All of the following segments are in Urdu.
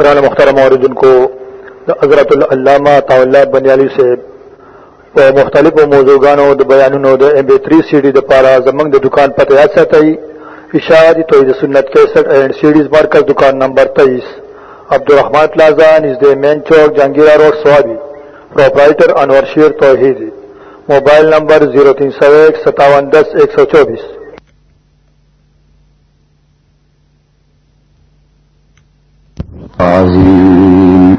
برانا مختار موردن کو حضرت العلامہ طا بنیالی سے مختلف موضوعانوں بیانونو د ایم بی 3 سی ڈی د پارا زمنګ د دکان پته یاد ساتئ اشاعتی توحید سنت 61 اینڈ سیڈیز مارکز دکان نمبر 23 عبدالرحمان پلازا نزد مین چوک، Jahangira road, Swabi. Proprietor Anwar Sher Tauheed. Mobile number 03015710124 عظيم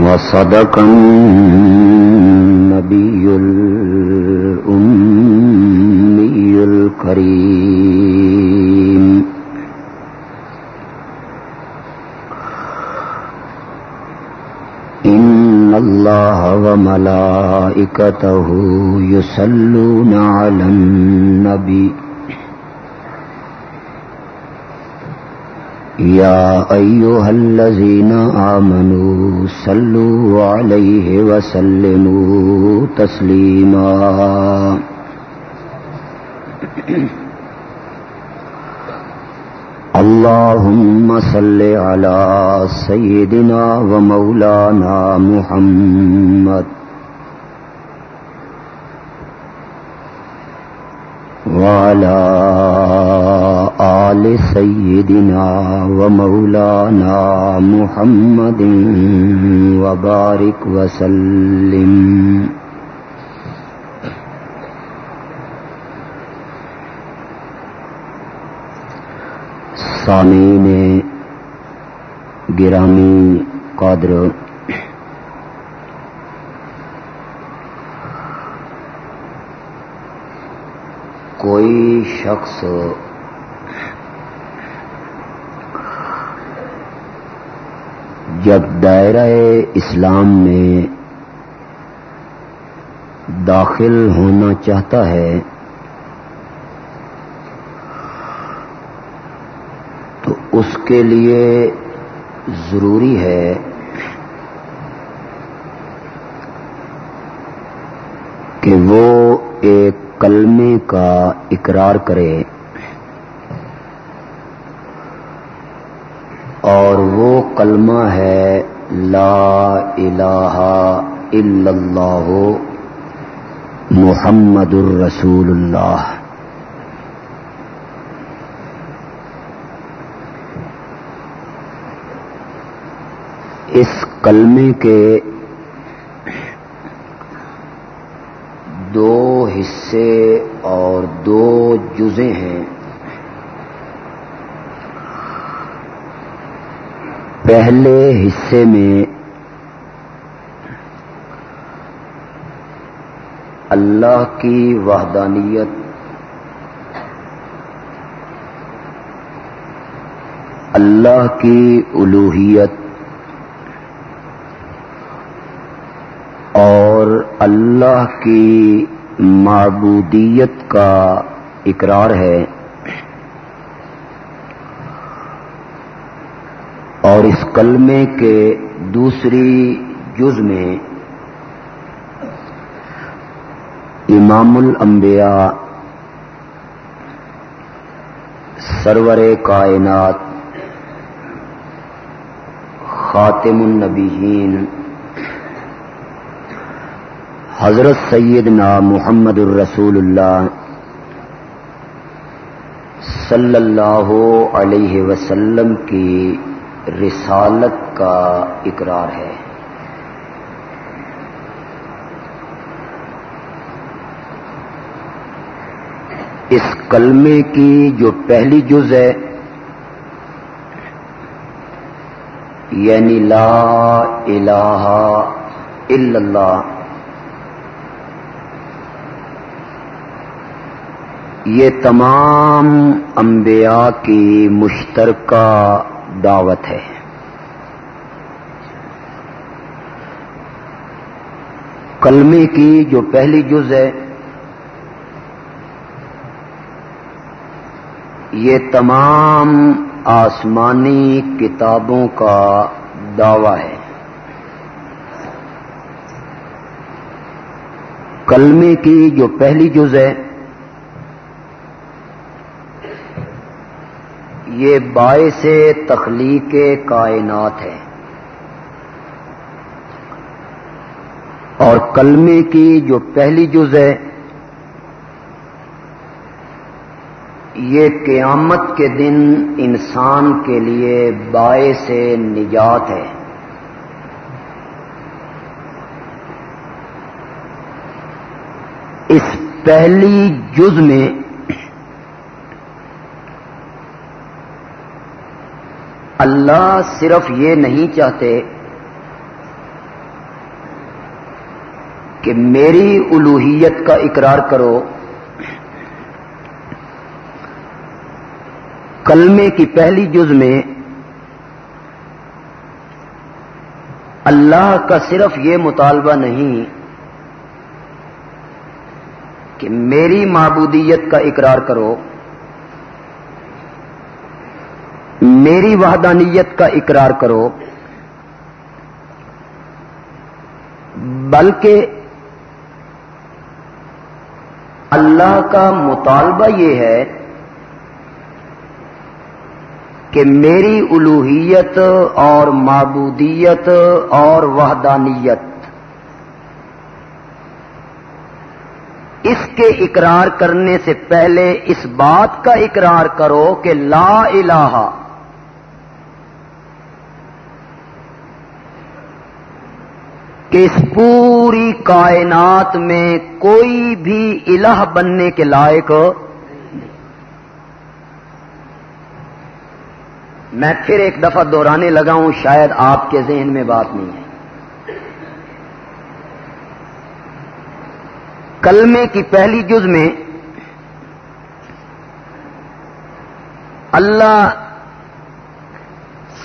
وصدق النبي الأمي الكريم إن الله وملائكته يسلون على النبي يا أيها الذين آمنوا صلوا عليه وسلموا تسليما. اللهم صل على سيدنا ومولانا محمد. وعلى آل سيدنا ومولانا محمد وبارك وسلم۔ سامعین گرامی قادر کوئی شخص جب دائرہ اسلام میں داخل ہونا چاہتا ہے، تو اس کے لیے ضروری ہے کہ وہ ایک کلمے کا اقرار کرے اور وہ کلمہ ہے لا الہ الا اللہ محمد الرسول اللہ۔ اس کلمے کے دو حصے اور دو جزے ہیں۔ پہلے حصے میں اللہ کی وحدانیت، اللہ کی الوحیت اور اللہ کی معبودیت کا اقرار ہے۔ اور اس کلمے کے دوسری جز میں امام الانبیاء، سرور کائنات، خاتم النبیین، حضرت سیدنا محمد الرسول اللہ صلی اللہ علیہ وسلم کی رسالت کا اقرار ہے۔ اس کلمے کی جو پہلی جز ہے یعنی لا الہ الا اللہ، یہ تمام انبیاء کی مشترکہ دعوت ہے۔ کلمے کی جو پہلی جز ہے، یہ تمام آسمانی کتابوں کا دعوی ہے۔ کلمے کی جو پہلی جز ہے یہ باعث تخلیق کائنات ہے۔ اور کلمے کی جو پہلی جز ہے، یہ قیامت کے دن انسان کے لیے باعث نجات ہے۔ اس پہلی جز میں اللہ صرف یہ نہیں چاہتے کہ میری الوحیت کا اقرار کرو، کلمے کی پہلی جز میں اللہ کا صرف یہ مطالبہ نہیں کہ میری معبودیت کا اقرار کرو۔ میری وحدانیت کا اقرار کرو، بلکہ اللہ کا مطالبہ یہ ہے کہ میری الوحیت اور معبودیت اور وحدانیت اس کے اقرار کرنے سے پہلے اس بات کا اقرار کرو کہ لا الہ کہ اس پوری کائنات میں کوئی بھی الہ بننے کے لائق میں پھر ایک دفعہ دہرانے لگا ہوں شاید آپ کے ذہن میں بات نہیں ہے۔ کلمے کی پہلی جز میں اللہ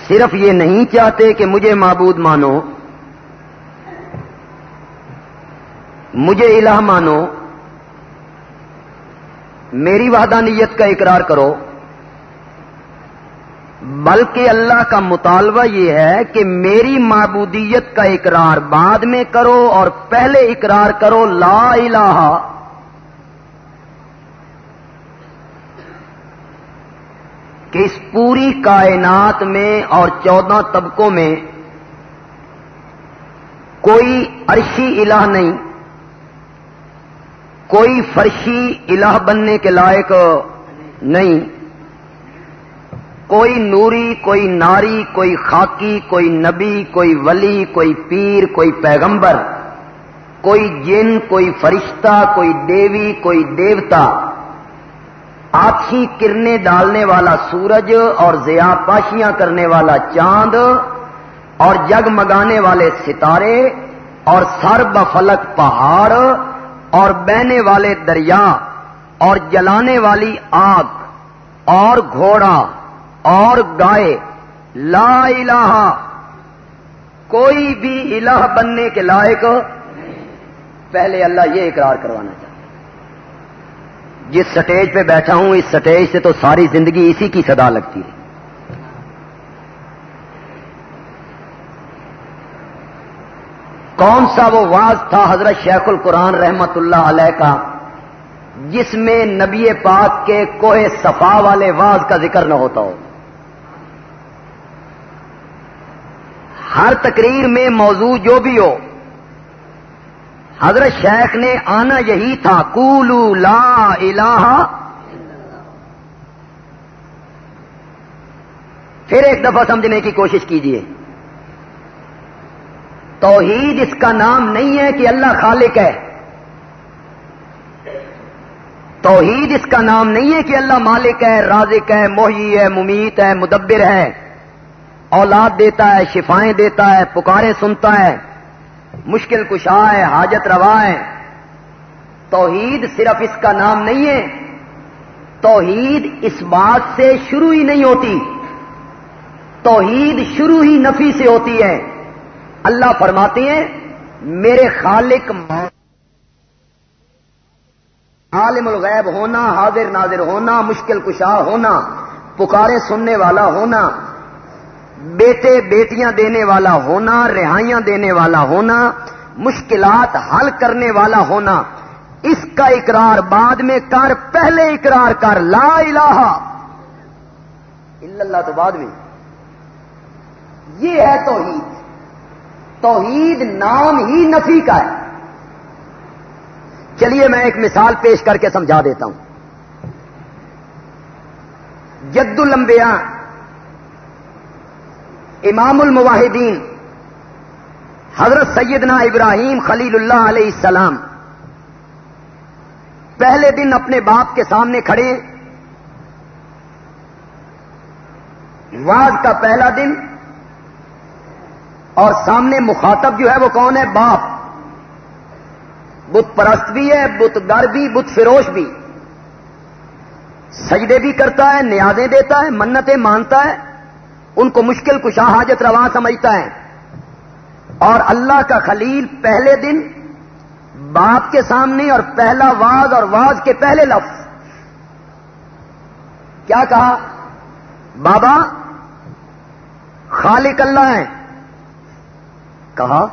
صرف یہ نہیں چاہتے کہ مجھے معبود مانو مجھے الہ مانو، میری وحدانیت کا اقرار کرو، بلکہ اللہ کا مطالبہ یہ ہے کہ میری معبودیت کا اقرار بعد میں کرو اور پہلے اقرار کرو لا الہ۔ کہ اس پوری کائنات میں اور چودہ طبقوں میں کوئی عرشی الہ نہیں کوئی فرشی الہ بننے کے لائق نہیں۔ کوئی نوری، کوئی ناری، کوئی خاکی، کوئی نبی، کوئی ولی، کوئی پیر، کوئی پیغمبر، کوئی جن، کوئی فرشتہ، کوئی دیوی، کوئی دیوتا، آپسی کرنے ڈالنے والا سورج اور زیا پاشیاں کرنے والا چاند اور جگمگانے والے ستارے اور سر بفلک پہاڑ اور بہنے والے دریا اور جلانے والی آگ اور گھوڑا اور گائے، لا الہ۔ کوئی بھی الہ بننے کے لائق پہلے اللہ یہ اقرار کروانا چاہتا جس سٹیج پہ بیٹھا ہوں، اس سٹیج سے تو ساری زندگی اسی کی صدا لگتی ہے۔ کون سا وہ واز تھا حضرت شیخ القرآن رحمت اللہ علیہ کا جس میں نبی پاک کے کوہ صفا والے واز کا ذکر نہ ہوتا ہو؟ ہر تقریر میں موضوع جو بھی ہو، حضرت شیخ نے آنا یہی تھا کولو لا الہ پھر ایک دفعہ سمجھنے کی کوشش کیجیے توحید اس کا نام نہیں ہے کہ اللہ خالق ہے۔ توحید اس کا نام نہیں ہے کہ اللہ مالک ہے، رازق ہے موہی ہے، ممیت ہے، مدبر ہے۔ اولاد دیتا ہے، شفائیں دیتا ہے، پکارے سنتا ہے۔ مشکل کشا ہے، حاجت روا ہے۔ توحید صرف اس کا نام نہیں ہے۔ توحید اس بات سے شروع ہی نہیں ہوتی۔ توحید شروع ہی نفی سے ہوتی ہے۔ اللہ فرماتے ہیں، میرے خالق عالم الغیب ہونا، حاضر ناظر ہونا، مشکل کشا ہونا، پکارے سننے والا ہونا، بیٹے بیٹیاں دینے والا ہونا، رہائیاں دینے والا ہونا، مشکلات حل کرنے والا ہونا، اس کا اقرار بعد میں کر، پہلے اقرار کر، لا الہ اللہ تو بعد میں، یہ ہے توحید۔ توحید نام ہی نفی کا ہے۔ چلیے میں ایک مثال پیش کر کے سمجھا دیتا ہوں۔ جد الانبیاء، امام المواحدین حضرت سیدنا ابراہیم خلیل اللہ علیہ السلام پہلے دن اپنے باپ کے سامنے کھڑے۔ واز کا پہلا دن اور سامنے مخاطب جو ہے وہ کون ہے؟ باپ۔ بت پرست بھی ہے، بت گر بھی، بت فروش بھی۔ سجدے بھی کرتا ہے، نیازیں دیتا ہے، منتیں مانتا ہے، ان کو مشکل کشا حاجت رواں سمجھتا ہے۔ اور اللہ کا خلیل پہلے دن باپ کے سامنے اور پہلا واز اور واز کے پہلے لفظ۔ کیا کہا؟ بابا، خالق اللہ ہے کہا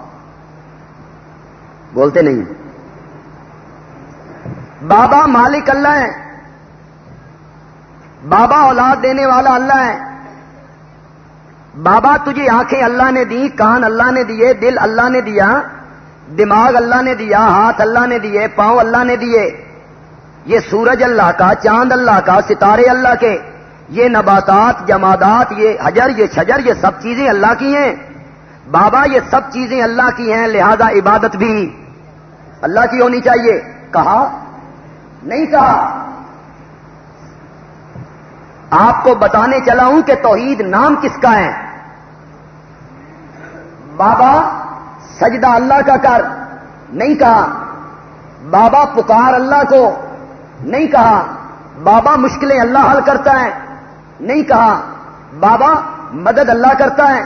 بولتے نہیں۔ بابا مالک اللہ ہے بابا اولاد دینے والا اللہ ہے بابا تجھے آنکھیں اللہ نے دی، کان اللہ نے دیے، دل اللہ نے دیا، دماغ اللہ نے دیا، ہاتھ اللہ نے دیے، پاؤں اللہ نے دیے۔ یہ سورج اللہ کا، چاند اللہ کا، ستارے اللہ کے۔ یہ نباتات، جمادات، یہ حجر، یہ شجر، یہ سب چیزیں اللہ کی ہیں۔ بابا یہ سب چیزیں اللہ کی ہیں، لہذا عبادت بھی اللہ کی ہونی چاہیے۔ کہا؟ نہیں کہا۔ آپ کو بتانے چلا ہوں کہ توحید نام کس کا ہے۔ بابا، سجدہ اللہ کا کر۔ نہیں کہا۔ بابا پکار اللہ کو۔ نہیں کہا۔ بابا مشکلیں اللہ حل کرتا ہے۔ نہیں کہا۔ بابا مدد اللہ کرتا ہے۔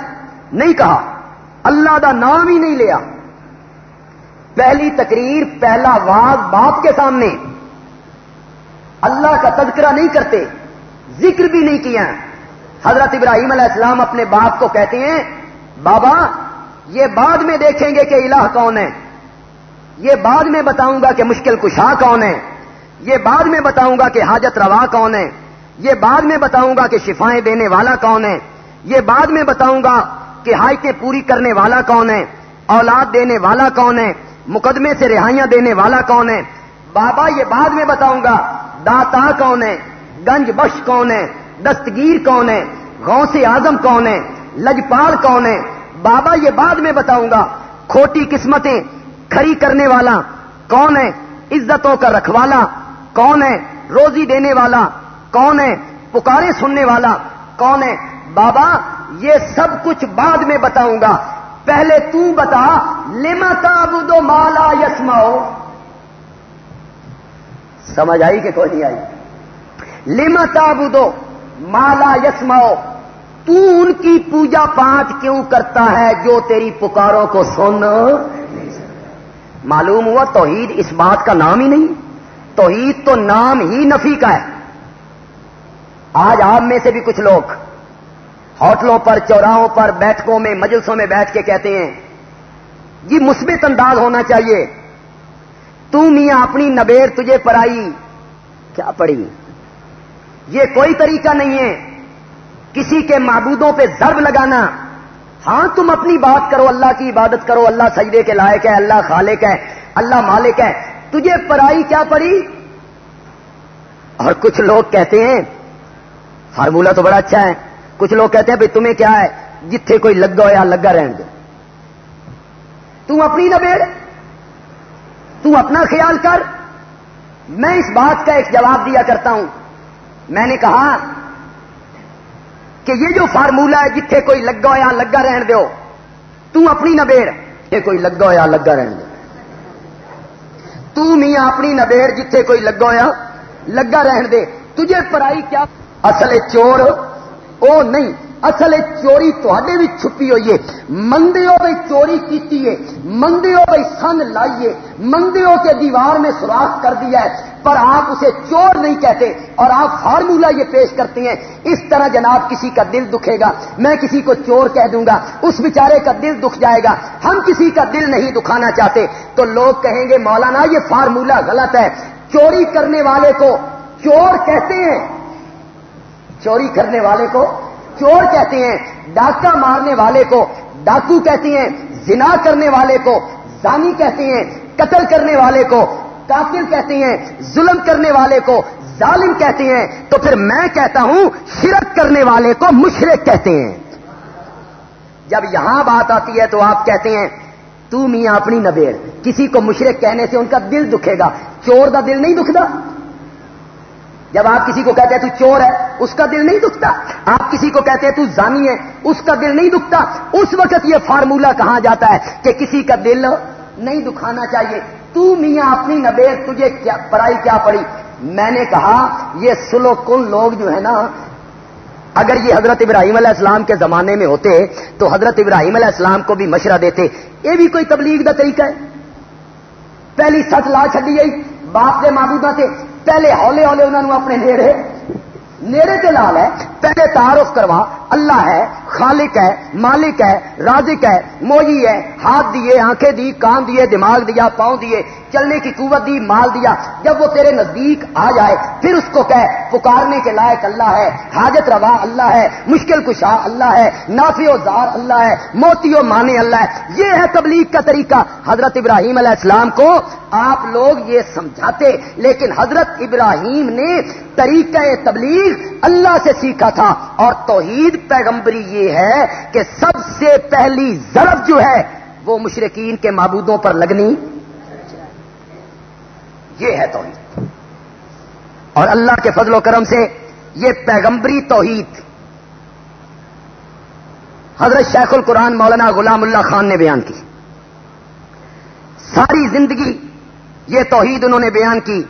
نہیں کہا۔ اللہ دا نام ہی نہیں لیا۔ پہلی تقریر، پہلا واز باپ کے سامنے۔ اللہ کا تذکرہ نہیں کرتے، ذکر بھی نہیں کیا حضرت ابراہیم علیہ السلام اپنے باپ کو کہتے ہیں، بابا، یہ بعد میں دیکھیں گے کہ الہ کون ہے۔ یہ بعد میں بتاؤں گا کہ مشکل کشا کون ہے۔ یہ بعد میں بتاؤں گا کہ حاجت روا کون ہے۔ یہ بعد میں بتاؤں گا کہ شفائیں دینے والا کون ہے۔ یہ بعد میں بتاؤں گا کہ حایتیں پوری کرنے والا کون ہے اولاد دینے والا کون ہے مقدمے سے رہائیاں دینے والا کون ہے بابا یہ بعد میں بتاؤں گا داتا کون ہے گنج بخش کون ہے دستگیر کون ہے غوث اعظم کون ہے لجپال کون ہے بابا یہ بعد میں بتاؤں گا کھوٹی قسمتیں کھری کرنے والا کون ہے عزتوں کا رکھوالا کون ہے روزی دینے والا کون ہے پکارے سننے والا کون ہے بابا یہ سب کچھ بعد میں بتاؤں گا۔ پہلے تو بتا، لما تابو مالا یسماؤ سمجھ آئی کہ کوئی نہیں آئی؟ لما تابو مالا یسماؤ تو ان کی پوجا پاٹ کیوں کرتا ہے جو تیری پکاروں کو سن؟ معلوم ہوا توحید اس بات کا نام ہی نہیں۔ توحید تو نام ہی نفی کا ہے۔ آج آپ میں سے بھی کچھ لوگ ہوٹلوں پر، چوراہوں پر، بیٹھکوں میں، مجلسوں میں بیٹھ کے کہتے ہیں یہ مثبت انداز ہونا چاہیے۔ تو میاں اپنی نبیر تجھے پڑائی کیا پڑی یہ کوئی طریقہ نہیں ہے۔ کسی کے معبودوں پہ ضرب لگانا۔ ہاں تم اپنی بات کرو، اللہ کی عبادت کرو۔ اللہ سجدے کے لائق ہے، اللہ خالق ہے، اللہ مالک ہے۔ تجھے پڑائی کیا پڑی اور کچھ لوگ کہتے ہیں فارمولا تو بڑا اچھا ہے۔ کچھ لوگ کہتے ہیں بھائی تمہیں کیا ہے؟ جتھے کوئی لگا ہو یا لگا رہن دو تم اپنی نبیڑ تم اپنا خیال کر۔ میں اس بات کا ایک جواب دیا کرتا ہوں۔ میں نے کہا کہ یہ جو فارمولا ہے جتھے کوئی لگا ہو یا لگا رہن دو تم اپنی نبیڑ یہ کوئی لگا ہو یا لگا رہن دو تم میاں اپنی نبیڑ جتھے کوئی لگا ہو یا لگا رہن دے۔ تجھے پڑھائی کیا؟ اصل چور۔ او نہیں، اصل چوری تے چھپی ہوئی ہے۔ مندے ہو بھائی چوری کیتی ہے مندے ہو بھائی سن لائیے مندے ہو کے دیوار میں سوراخ کر دیا ہے۔ پر آپ اسے چور نہیں کہتے اور آپ فارمولا یہ پیش کرتے ہیں۔ اس طرح جناب کسی کا دل دکھے گا، میں کسی کو چور کہہ دوں گا، اس بیچارے کا دل دکھ جائے گا۔ ہم کسی کا دل نہیں دکھانا چاہتے۔ تو لوگ کہیں گے، مولانا یہ فارمولا غلط ہے۔ چوری کرنے والے کو چور کہتے ہیں۔ چوری کرنے والے کو، چور کہتے ہیں، ڈاکہ مارنے والے کو، ڈاکو کہتے ہیں، زنا کرنے والے کو، زانی کہتے ہیں، قتل کرنے والے کو قاتل کہتے ہیں، ظلم کرنے والے کو، ظالم کہتے ہیں۔ تو پھر میں کہتا ہوں، شرک کرنے والے کو مشرق کہتے ہیں۔ جب یہاں بات آتی ہے تو آپ کہتے ہیں، تو میاں اپنی نبیڑ، کسی کو مشرق کہنے سے ان کا دل دکھے گا۔ چور کا دل نہیں دکھتا۔ جب آپ کسی کو کہتے ہیں تو چور ہے، اس کا دل نہیں دکھتا۔ آپ کسی کو کہتے ہیں تو زانی ہے، اس کا دل نہیں دکھتا۔ اس وقت یہ فارمولا کہا جاتا ہے کہ کسی کا دل نہیں دکھانا چاہیے۔ تو میاں اپنی نبیر تجھے کیا، پڑھائی کیا پڑی؟ میں نے کہا، یہ سلو کن لوگ جو ہے نا، اگر یہ حضرت ابراہیم علیہ السلام کے زمانے میں ہوتے، تو حضرت ابراہیم علیہ السلام کو بھی مشورہ دیتے۔ یہ بھی کوئی تبلیغ کا طریقہ ہے۔ پہلی سچ لا چڈی گئی، باپ کے معبودہ سے پہلے ہولے ہولے انہوں نے اپنے نیڑے نیڑے تے لال ہے، پہلے تعارف کروا، اللہ ہے، خالق ہے، مالک ہے، رازق ہے موئی ہے، ہاتھ دیے، آنکھیں دی، کان دیے، دماغ دیا، پاؤں دیے، چلنے کی قوت دی، مال دیا، جب وہ تیرے نزدیک آ جائے، پھر اس کو کہ پکارنے کے لائق اللہ ہے، حاجت روا اللہ ہے، مشکل کشا اللہ ہے نافی و زار اللہ ہے، موتی و مانے اللہ ہے۔ یہ ہے تبلیغ کا طریقہ۔ حضرت ابراہیم علیہ السلام کو آپ لوگ یہ سمجھاتے، لیکن حضرت ابراہیم نے طریقہ تبلیغ اللہ سے سیکھا تھا اور توحید پیغمبری یہ ہے کہ سب سے پہلی ضرب جو ہے وہ مشرقین کے معبودوں پر لگنی یہ ہے توحید۔ اور اللہ کے فضل و کرم سے یہ پیغمبری توحید۔ حضرت شیخ القرآن مولانا غلام اللہ خان نے بیان کی۔ ساری زندگی یہ توحید انہوں نے بیان کی۔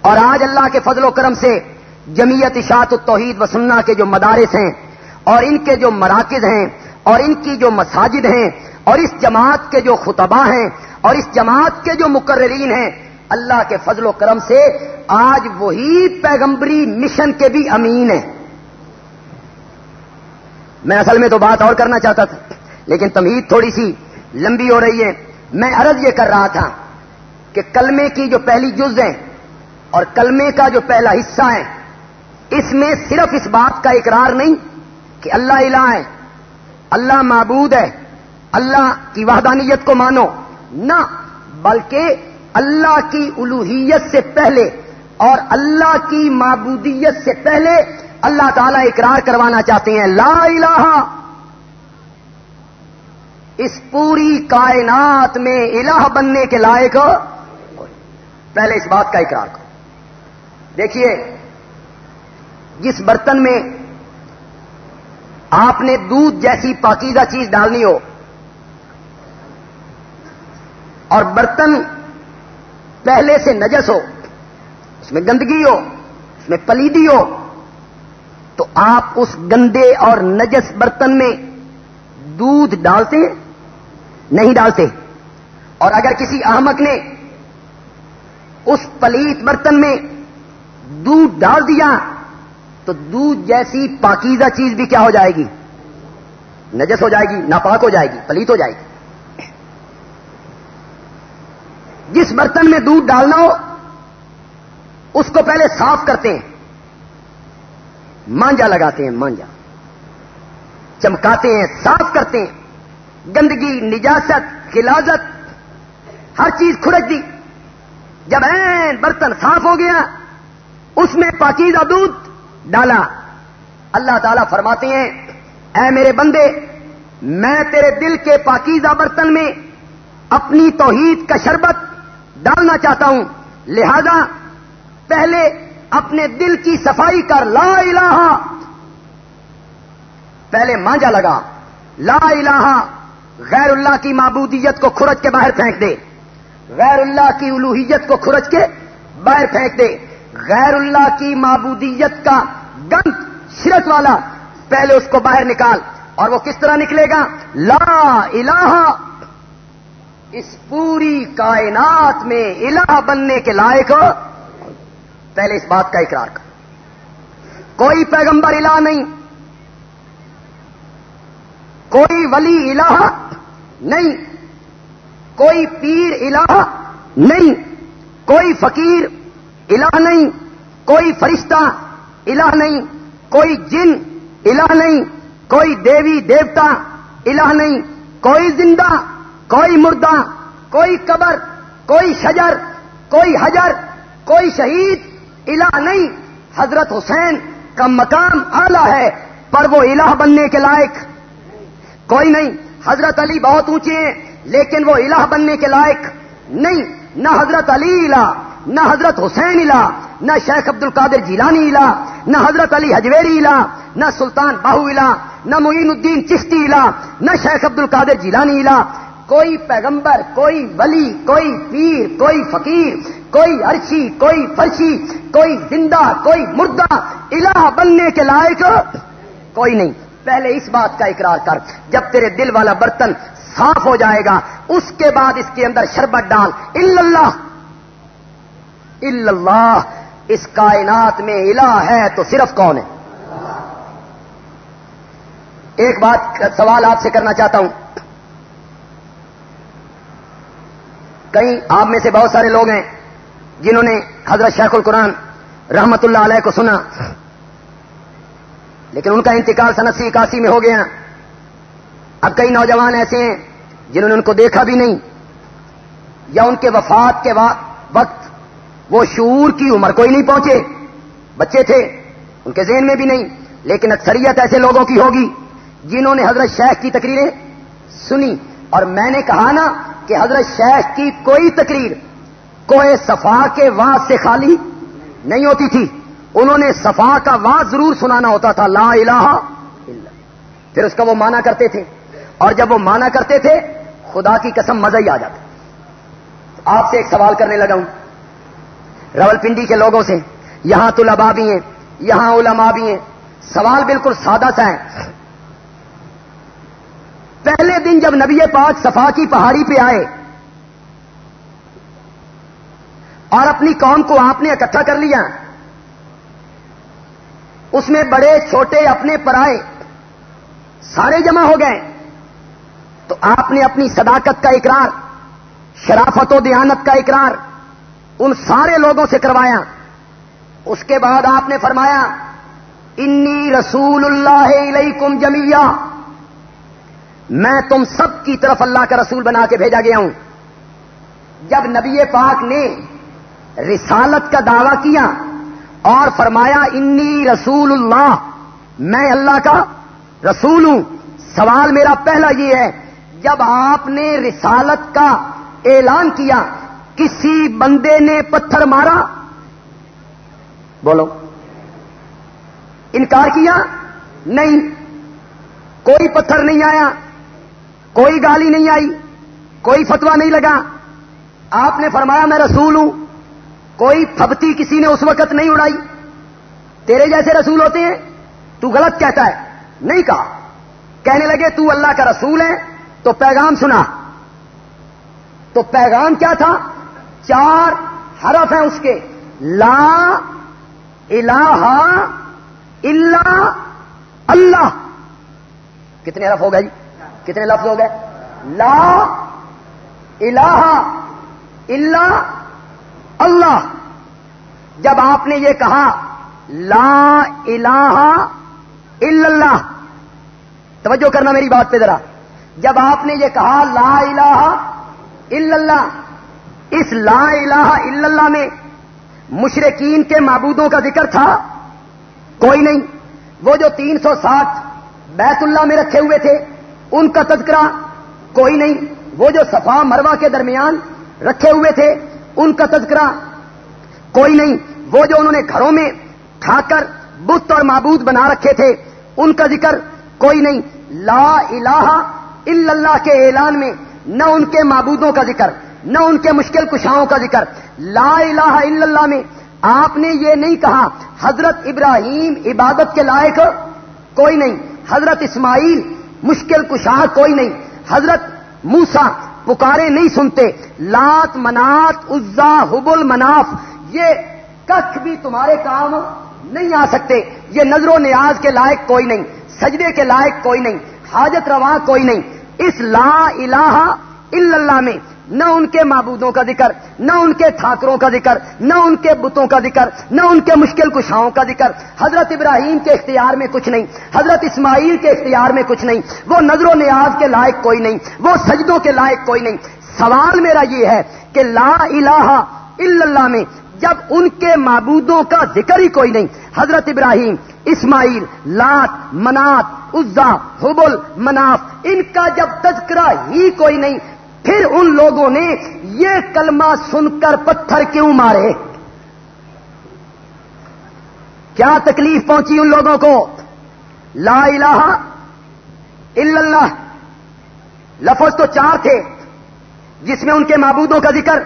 اور آج اللہ کے فضل و کرم سے جمیت اشاعت التوحید و سننا کے جو مدارس ہیں، اور ان کے جو مراکز ہیں، اور ان کی جو مساجد ہیں، اور اس جماعت کے جو خطبہ ہیں، اور اس جماعت کے جو مقررین ہیں، اللہ کے فضل و کرم سے آج وہی پیغمبری مشن کے بھی امین ہیں۔ میں اصل میں تو بات اور کرنا چاہتا تھا، لیکن تمہید تھوڑی سی لمبی ہو رہی ہے۔ میں عرض یہ کر رہا تھا کہ کلمے کی جو پہلی جز ہے اور کلمے کا جو پہلا حصہ ہے اس میں صرف اس بات کا اقرار نہیں کہ اللہ الہ ہے، اللہ معبود ہے، اللہ کی وحدانیت کو مانو، نہ، بلکہ اللہ کی الوحیت سے پہلے اور اللہ کی معبودیت سے پہلے اللہ تعالی اقرار کروانا چاہتے ہیں۔ لا الہ۔ اس پوری کائنات میں الہ بننے کے لائق پہلے اس بات کا اقرار کرو۔ دیکھیے جس برتن میں آپ نے دودھ جیسی پاکیزہ چیز ڈالنی ہو اور برتن پہلے سے نجس ہو، اس میں گندگی ہو، اس میں پلیدی ہو، تو آپ اس گندے اور نجس برتن میں دودھ ڈالتے نہیں ڈالتے۔ اور اگر کسی احمد نے اس پلیت برتن میں دودھ ڈال دیا تو دودھ جیسی پاکیزہ چیز بھی کیا ہو جائے گی؟ نجس ہو جائے گی، ناپاک ہو جائے گی، پلیت ہو جائے گی۔ جس برتن میں دودھ ڈالنا ہو، اس کو پہلے صاف کرتے ہیں۔ مانجا لگاتے ہیں، مانجا۔ چمکاتے ہیں، صاف کرتے ہیں۔ گندگی، نجاست، خلازت، ہر چیز کھڑک دی۔ جب این برتن صاف ہو گیا، اس میں پاکیزہ دودھ ڈالا۔ اللہ تعالیٰ فرماتے ہیں، اے میرے بندے، میں تیرے دل کے پاکیزہ برتن میں اپنی توحید کا شربت ڈالنا چاہتا ہوں۔ لہذا پہلے اپنے دل کی صفائی کر۔ لا الہ۔ پہلے مانجا لگا۔ لا الہ۔ غیر اللہ کی معبودیت کو کھرچ کے باہر پھینک دے۔ غیر اللہ کی الوحیت کو کھرچ کے باہر پھینک دے۔ غیر اللہ کی معبودیت کا گند شرک والا، پہلے اس کو باہر نکال اور وہ کس طرح نکلے گا؟ لا الہ اس پوری کائنات میں الہ بننے کے لائق، پہلے اس بات کا اقرار کر۔ کوئی پیغمبر الہ نہیں۔ کوئی ولی الہ نہیں۔ کوئی پیر الہ نہیں۔ کوئی فقیر الہ نہیں، کوئی فرشتہ الہ نہیں، کوئی جن الہ نہیں، کوئی دیوی دیوتا الہ نہیں، کوئی زندہ، کوئی مردہ، کوئی قبر، کوئی شجر، کوئی حجر، کوئی شہید الہ نہیں۔ حضرت حسین کا مقام اعلی ہے، پر وہ الہ بننے کے لائق۔ کوئی نہیں، حضرت علی بہت اونچے ہیں، لیکن وہ الہ بننے کے لائق نہیں، نہ حضرت علی الہ۔ نہ حضرت حسین الہ نہ شیخ عبد القادر جیلانی الہ نہ حضرت علی حجویری الہ نہ سلطان باہو الہ نہ معین الدین چشتی الہ نہ شیخ عبد القادر جیلانی الہ کوئی پیغمبر، کوئی ولی، کوئی پیر، کوئی فقیر، کوئی عرشی، کوئی فرشی، کوئی زندہ، کوئی مردہ، الہ بننے کے لائق کوئی نہیں۔ پہلے اس بات کا اقرار کر، جب تیرے دل والا برتن صاف ہو جائے گا، اس کے بعد اس کے اندر شربت ڈال۔ اللہ اللہ، اس کائنات میں الہ ہے تو صرف کون ہے؟ ایک بات سوال آپ سے کرنا چاہتا ہوں۔ کئی آپ میں سے بہت سارے لوگ ہیں جنہوں نے حضرت شیخ القرآن رحمت اللہ علیہ کو سنا، لیکن ان کا انتقال سنسی اکاسی میں ہو گیا۔ اب کئی نوجوان ایسے ہیں جنہوں نے ان کو دیکھا بھی نہیں، یا ان کے وفات کے وقت وہ شعور کی عمر کوئی نہیں پہنچے۔ بچے تھے، ان کے ذہن میں بھی نہیں، لیکن اکثریت ایسے لوگوں کی ہوگی جنہوں نے حضرت شیخ کی تقریریں سنی۔ اور میں نے کہا نا کہ حضرت شیخ کی کوئی تقریر کوئی صفا کے واس سے خالی نہیں ہوتی تھی۔ انہوں نے صفا کا واس ضرور سنانا ہوتا تھا، لا الہ الا۔ پھر اس کا وہ مانا کرتے تھے۔ اور جب وہ مانا کرتے تھے، خدا کی قسم مزہ ہی آ جاتا۔ آپ سے ایک سوال کرنے لگا ہوں۔ رول پنڈی کے لوگوں سے، یہاں تو لبا بھی ہیں، یہاں علماء بھی ہیں۔ سوال بالکل سادہ سا ہے۔ پہلے دن جب نبی پاک صفا کی پہاڑی پہ آئے اور اپنی قوم کو آپ نے اکٹھا کر لیا، اس میں بڑے، چھوٹے، اپنے پرائے سارے جمع ہو گئے۔ تو آپ نے اپنی صداقت کا اقرار، شرافت و دیانت کا اقرار ان سارے لوگوں سے کروایا۔ اس کے بعد آپ نے فرمایا، انی رسول اللہ علیکم جمیا میں تم سب کی طرف اللہ کا رسول بنا کے بھیجا گیا ہوں۔ جب نبی پاک نے رسالت کا دعوی کیا اور فرمایا، انی رسول اللہ میں اللہ کا رسول ہوں۔ سوال میرا پہلا یہ ہے، جب آپ نے رسالت کا اعلان کیا کسی بندے نے پتھر مارا؟ بولو۔ انکار کیا؟ نہیں۔ کوئی پتھر نہیں آیا۔ کوئی گالی نہیں آئی۔ کوئی فتوا نہیں لگا۔ آپ نے فرمایا، میں رسول ہوں۔ کوئی پھبتی کسی نے اس وقت نہیں اڑائی۔ تیرے جیسے رسول ہوتے ہیں، تو غلط کہتا ہے۔ نہیں کہا۔ کہنے لگے، تو اللہ کا رسول ہے۔ تو پیغام سنا۔ تو پیغام کیا تھا؟ چار حرف ہیں اس کے۔ لا الہ الا اللہ۔ کتنے حرف ہو گئے جی؟ کتنے لفظ ہو گئے؟ لا الہ الا اللہ۔ جب آپ نے یہ کہا، لا الہ الا اللہ۔ توجہ کرنا میری بات پہ ذرا۔ جب آپ نے یہ کہا، لا الہ الا اللہ اس لا الہ الا اللہ میں مشرقین کے معبودوں کا ذکر تھا؟ کوئی نہیں۔ وہ جو تین سو ساٹھ بیت اللہ میں رکھے ہوئے تھے، ان کا تذکرہ کوئی نہیں۔ وہ جو صفا مروا کے درمیان رکھے ہوئے تھے، ان کا تذکرہ کوئی نہیں۔ وہ جو انہوں نے گھروں میں کھا کر بت اور معبود بنا رکھے تھے، ان کا ذکر کوئی نہیں۔ لا الہ الا اللہ کے اعلان میں، نہ ان کے معبودوں کا ذکر۔ نہ ان کے مشکل کشاؤں کا ذکر۔ لا الہ الا اللہ میں آپ نے یہ نہیں کہا، حضرت ابراہیم عبادت کے لائق کوئی نہیں، حضرت اسماعیل مشکل کشاہ کوئی نہیں، حضرت موسا پکارے نہیں سنتے۔ لات منات، عزا، حبل مناف، یہ کچھ بھی تمہارے کام نہیں آ سکتے۔ یہ نظر و نیاز کے لائق کوئی نہیں، سجدے کے لائق کوئی نہیں، حاجت رواں کوئی نہیں۔ اس لا الہ الا اللہ میں نہ ان کے معبودوں کا ذکر، نہ ان کے ٹھاکروں کا ذکر، نہ ان کے بتوں کا ذکر، نہ ان کے مشکل کشاؤں کا ذکر۔ حضرت ابراہیم کے اختیار میں کچھ نہیں، حضرت اسماعیل کے اختیار میں کچھ نہیں، وہ نظر و نیاز کے لائق کوئی نہیں، وہ سجدوں کے لائق کوئی نہیں۔ سوال میرا یہ ہے کہ لا الہ الا اللہ میں جب ان کے معبودوں کا ذکر ہی کوئی نہیں، حضرت ابراہیم، اسماعیل، لات، منات، عزا، حبل، مناف، ان کا جب تذکرہ ہی کوئی نہیں پھر ان لوگوں نے یہ کلمہ سن کر پتھر کیوں مارے؟ کیا تکلیف پہنچی ان لوگوں کو؟ لا الہ الا اللہ لفظ تو چار تھے جس میں ان کے معبودوں کا ذکر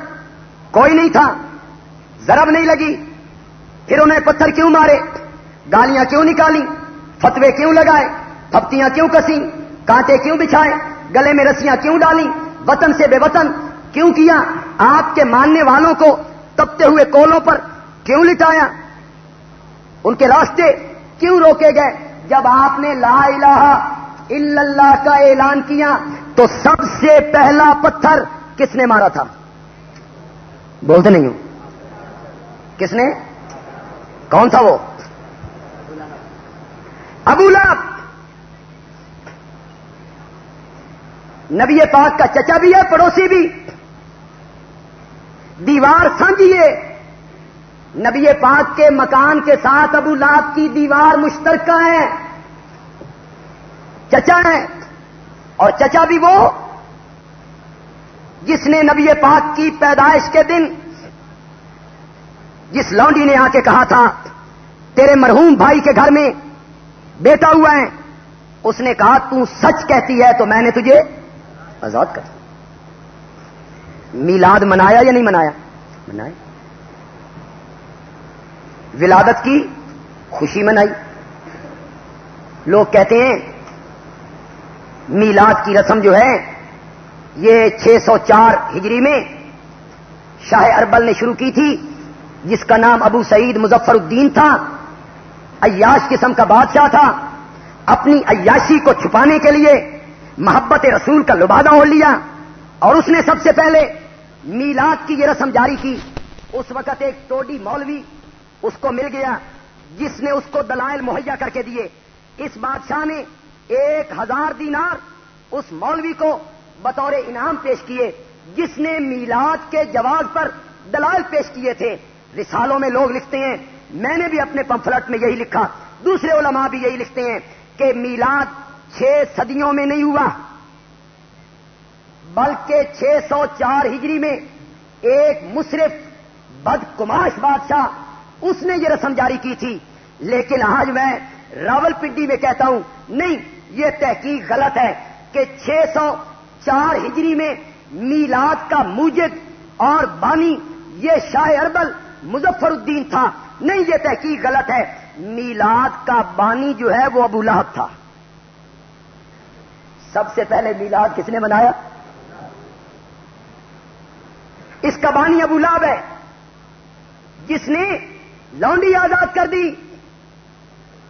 کوئی نہیں تھا، ضرب نہیں لگی، پھر انہیں پتھر کیوں مارے؟ گالیاں کیوں نکالی؟ فتوے کیوں لگائے؟ تھپتیاں کیوں کسی؟ کانٹے کیوں بچھائے؟ گلے میں رسیاں کیوں ڈالی؟ وطن سے بے وطن، کیوں کیا؟ آپ کے ماننے والوں کو تپتے ہوئے کولوں پر کیوں لٹایا؟ ان کے راستے کیوں روکے گئے؟ جب آپ نے لا الہ الا اللہ کا اعلان کیا تو سب سے پہلا پتھر کس نے مارا تھا؟ بولتے نہیں ہوں کس نے؟ کون تھا وہ؟ ابو لاب نبی پاک کا چچا بھی ہے، پڑوسی بھی۔ دیوار سمجھیے نبی پاک کے مکان کے ساتھ ابو لاب کی دیوار مشترکہ ہے۔ چچا ہے۔ اور چچا بھی وہ جس نے نبی پاک کی پیدائش کے دن جس لونڈی نے آ کے کہا تھا، تیرے مرحوم بھائی کے گھر میں بیٹا ہوا ہے۔ اس نے کہا، تو سچ کہتی ہے تو میں نے تجھے آزاد کر میلاد منایا یا نہیں منایا؟ منایا ولادت کی خوشی منائی۔ لوگ کہتے ہیں، میلاد کی رسم جو ہے، یہ چھ سو چار ہجری میں شاہ اربل نے شروع کی تھی، جس کا نام ابو سعید مظفر الدین تھا۔ عیاش قسم کا بادشاہ تھا۔ اپنی عیاشی کو چھپانے کے لیے محبت رسول کا لبادہ ہو لیا اور اس نے سب سے پہلے میلاد کی یہ رسم جاری کی۔ اس وقت ایک ٹوڈی مولوی اس کو مل گیا جس نے اس کو دلائل مہیا کر کے دیے۔ اس بادشاہ نے ایک ہزار دینار اس مولوی کو بطور انعام پیش کیے جس نے میلاد کے جواز پر دلائل پیش کیے تھے۔ رسالوں میں لوگ لکھتے ہیں، میں نے بھی اپنے پمفلٹ میں یہی لکھا۔ دوسرے علماء بھی یہی لکھتے ہیں کہ میلاد چھ صدیوں میں نہیں ہوا۔ بلکہ چھ سو چار ہجری میں ایک مصرف بدکماش بادشاہ، اس نے یہ رسم جاری کی تھی۔ لیکن آج میں راول پنڈی میں کہتا ہوں، نہیں، یہ تحقیق غلط ہے کہ چھ سو چار ہجری میں میلاد کا موجد اور بانی یہ شاہ اربل مظفر الدین تھا۔ نہیں، یہ تحقیق غلط ہے۔ میلاد کا بانی جو ہے وہ ابو لہب تھا۔ سب سے پہلے میلاد کس نے منایا؟ اس کا بانی ابو لہب ہے، جس نے لونڈی آزاد کر دی۔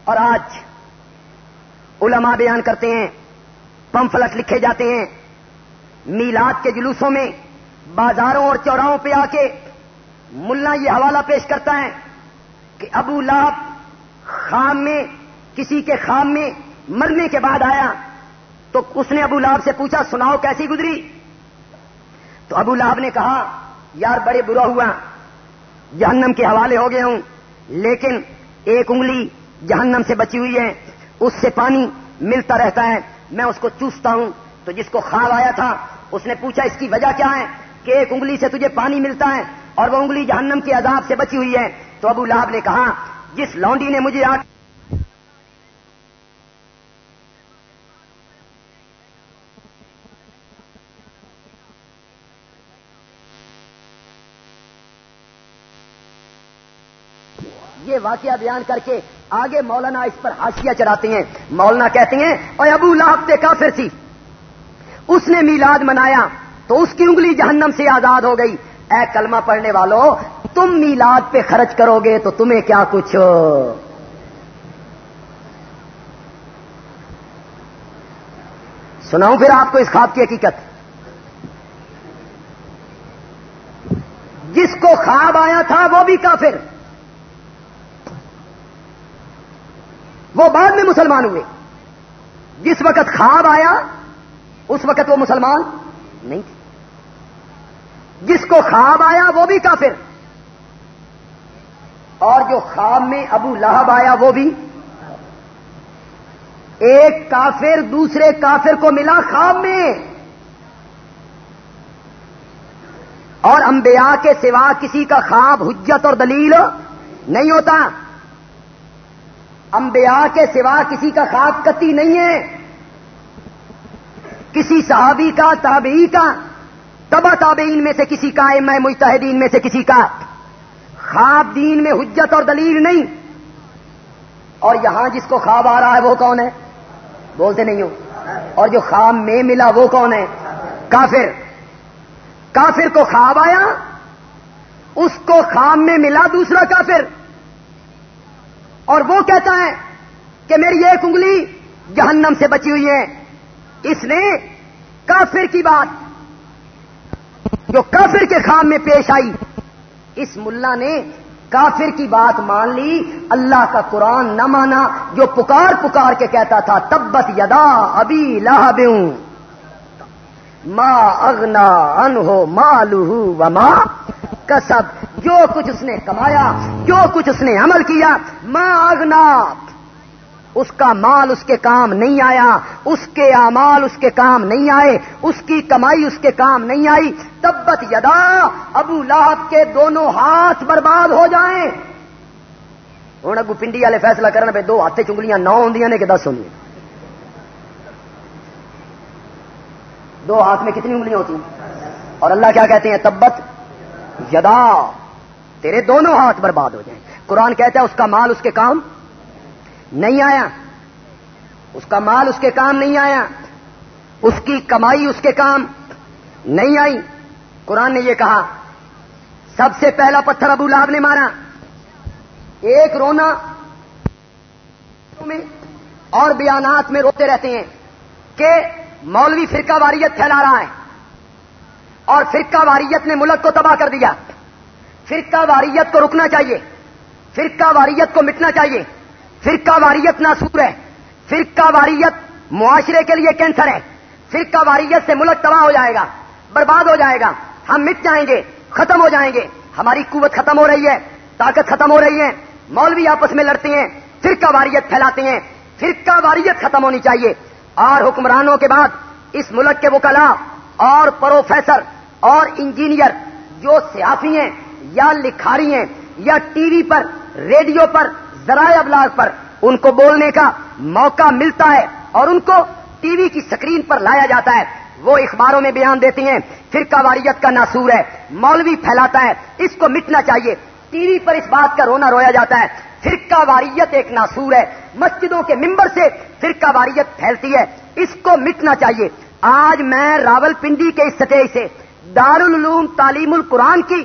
اور آج علماء بیان کرتے ہیں پمفلٹ لکھے جاتے ہیں، میلاد کے جلوسوں میں بازاروں اور چوراہوں پہ آ کے ملا یہ حوالہ پیش کرتا ہے کہ ابو لاب خام میں، کسی کے خام میں مرنے کے بعد آیا۔ تو اس نے ابو لاب سے پوچھا، سناؤ کیسی گزری؟ تو ابو لاب نے کہا، یار بڑے برا ہوا، جہنم کے حوالے ہو گئے ہوں، لیکن ایک انگلی جہنم سے بچی ہوئی ہے، اس سے پانی ملتا رہتا ہے، میں اس کو چوستا ہوں۔ تو جس کو خواب آیا تھا، اس نے پوچھا، اس کی وجہ کیا ہے کہ ایک انگلی سے تجھے پانی ملتا ہے اور وہ انگلی جہنم کے عذاب سے بچی ہوئی ہے؟ تو ابو لہب نے کہا، جس لونڈی نے مجھے آ یہ واقعہ بیان کر کے آگے مولانا اس پر ہاشیا چڑھاتے ہیں۔ مولانا کہتے ہیں اور ابو لہب سے کافر تھی اس نے میلاد منایا تو اس کی انگلی جہنم سے آزاد ہو گئی۔ اے کلمہ پڑھنے والوں تم میلاد پہ خرچ کرو گے تو تمہیں کیا کچھ؟ سناؤں پھر آپ کو اس خواب کی حقیقت۔ جس کو خواب آیا تھا وہ بھی کافر۔ وہ بعد میں مسلمان ہوئے۔ جس وقت خواب آیا، اس وقت وہ مسلمان نہیں تھے۔ جس کو خواب آیا، وہ بھی کافر۔ اور جو خواب میں ابو لہب آیا، وہ بھی۔ ایک کافر دوسرے کافر کو ملا خواب میں۔ اور انبیاء کے سوا کسی کا خواب حجت اور دلیل نہیں ہوتا۔ انبیاء کے سوا کسی کا خواب کتی نہیں ہے۔ کسی صحابی کا، تابعی کا تبا تابعین میں سے کسی کا میں مجتہدین میں سے کسی کا۔ خواب دین میں حجت اور دلیل نہیں۔ اور یہاں جس کو خواب آ رہا ہے وہ کون ہے؟ بولتے نہیں ہو۔ اور جو خواب میں ملا وہ کون ہے؟ کافر۔ کافر کو خواب آیا، اس کو خواب میں ملا دوسرا کافر۔ اور وہ کہتا ہے کہ میری ایک انگلی جہنم سے بچی ہوئی ہے۔ اس نے کافر کی بات جو کافر کے خام میں پیش آئی، اس ملا نے کافر کی بات مان لی۔ اللہ کا قرآن نہ مانا، جو پکار پکار کے کہتا تھا، تبت یدا ابھی لاہ ماں اگنا ان ہو مالو و ماں کسب۔ جو کچھ اس نے کمایا، جو کچھ اس نے عمل کیا ماں اگنا اس کا مال اس کے کام نہیں آیا، اس کے امال اس کے کام نہیں آئے، اس کی کمائی اس کے کام نہیں آئی۔ تبت یدا، ابو لاہب کے دونوں ہاتھ برباد ہو جائیں۔ ہوں اگو پنڈی والے فیصلہ کرنے پہ دو ہاتھ چنگلیاں نو ہوں نے کہ دس ہوں دو ہاتھ میں کتنی انگلیاں ہوتی ہیں؟ اور اللہ کیا کہتے ہیں؟ تبت یدا۔ تیرے دونوں ہاتھ برباد ہو جائیں۔ قرآن کہتا ہے اس کا مال اس کے کام نہیں آیا۔ اس کا مال اس کے کام نہیں آیا۔ اس کی کمائی اس کے کام نہیں آئی۔ قرآن نے یہ کہا، سب سے پہلا پتھر ابو لاب نے مارا۔ ایک رونا میں اور بیانات میں روتے رہتے ہیں کہ مولوی فرقہ واریت پھیلا رہا ہے اور فرقہ واریت نے ملک کو تباہ کر دیا۔ فرقہ واریت کو رکنا چاہیے۔ فرقہ واریت کو مٹنا چاہیے۔ فرقہ واریت ناسور ہے۔ فرقہ واریت معاشرے کے لیے کینسر ہے۔ فرقہ واریت سے ملک تباہ ہو جائے گا، برباد ہو جائے گا۔ ہم مٹ جائیں گے، ختم ہو جائیں گے۔ ہماری قوت ختم ہو رہی ہے، طاقت ختم ہو رہی ہے۔ مولوی آپس میں لڑتے ہیں، فرقہ واریت پھیلاتے ہیں۔ فرقہ واریت ختم ہونی چاہیے۔ اور حکمرانوں کے بعد اس ملک کے وکلا اور پروفیسر اور انجینئر جو سیافی ہیں یا لکھاری ہیں یا ٹی وی پر، ریڈیو پر، ذرائع ابلاغ پر، ان کو بولنے کا موقع ملتا ہے اور ان کو ٹی وی کی سکرین پر لایا جاتا ہے۔ وہ اخباروں میں بیان دیتی ہیں، فرقہ واریت کا ناسور ہے، مولوی پھیلاتا ہے، اس کو مٹنا چاہیے۔ ٹی وی پر اس بات کا رونا رویا جاتا ہے، فرقہ واریت ایک ناسور ہے۔ مسجدوں کے ممبر سے فرقہ واریت پھیلتی ہے، اس کو مٹنا چاہیے۔ آج میں راول پنڈی کے اس سطح سے دارالعلوم تعلیم القرآن کی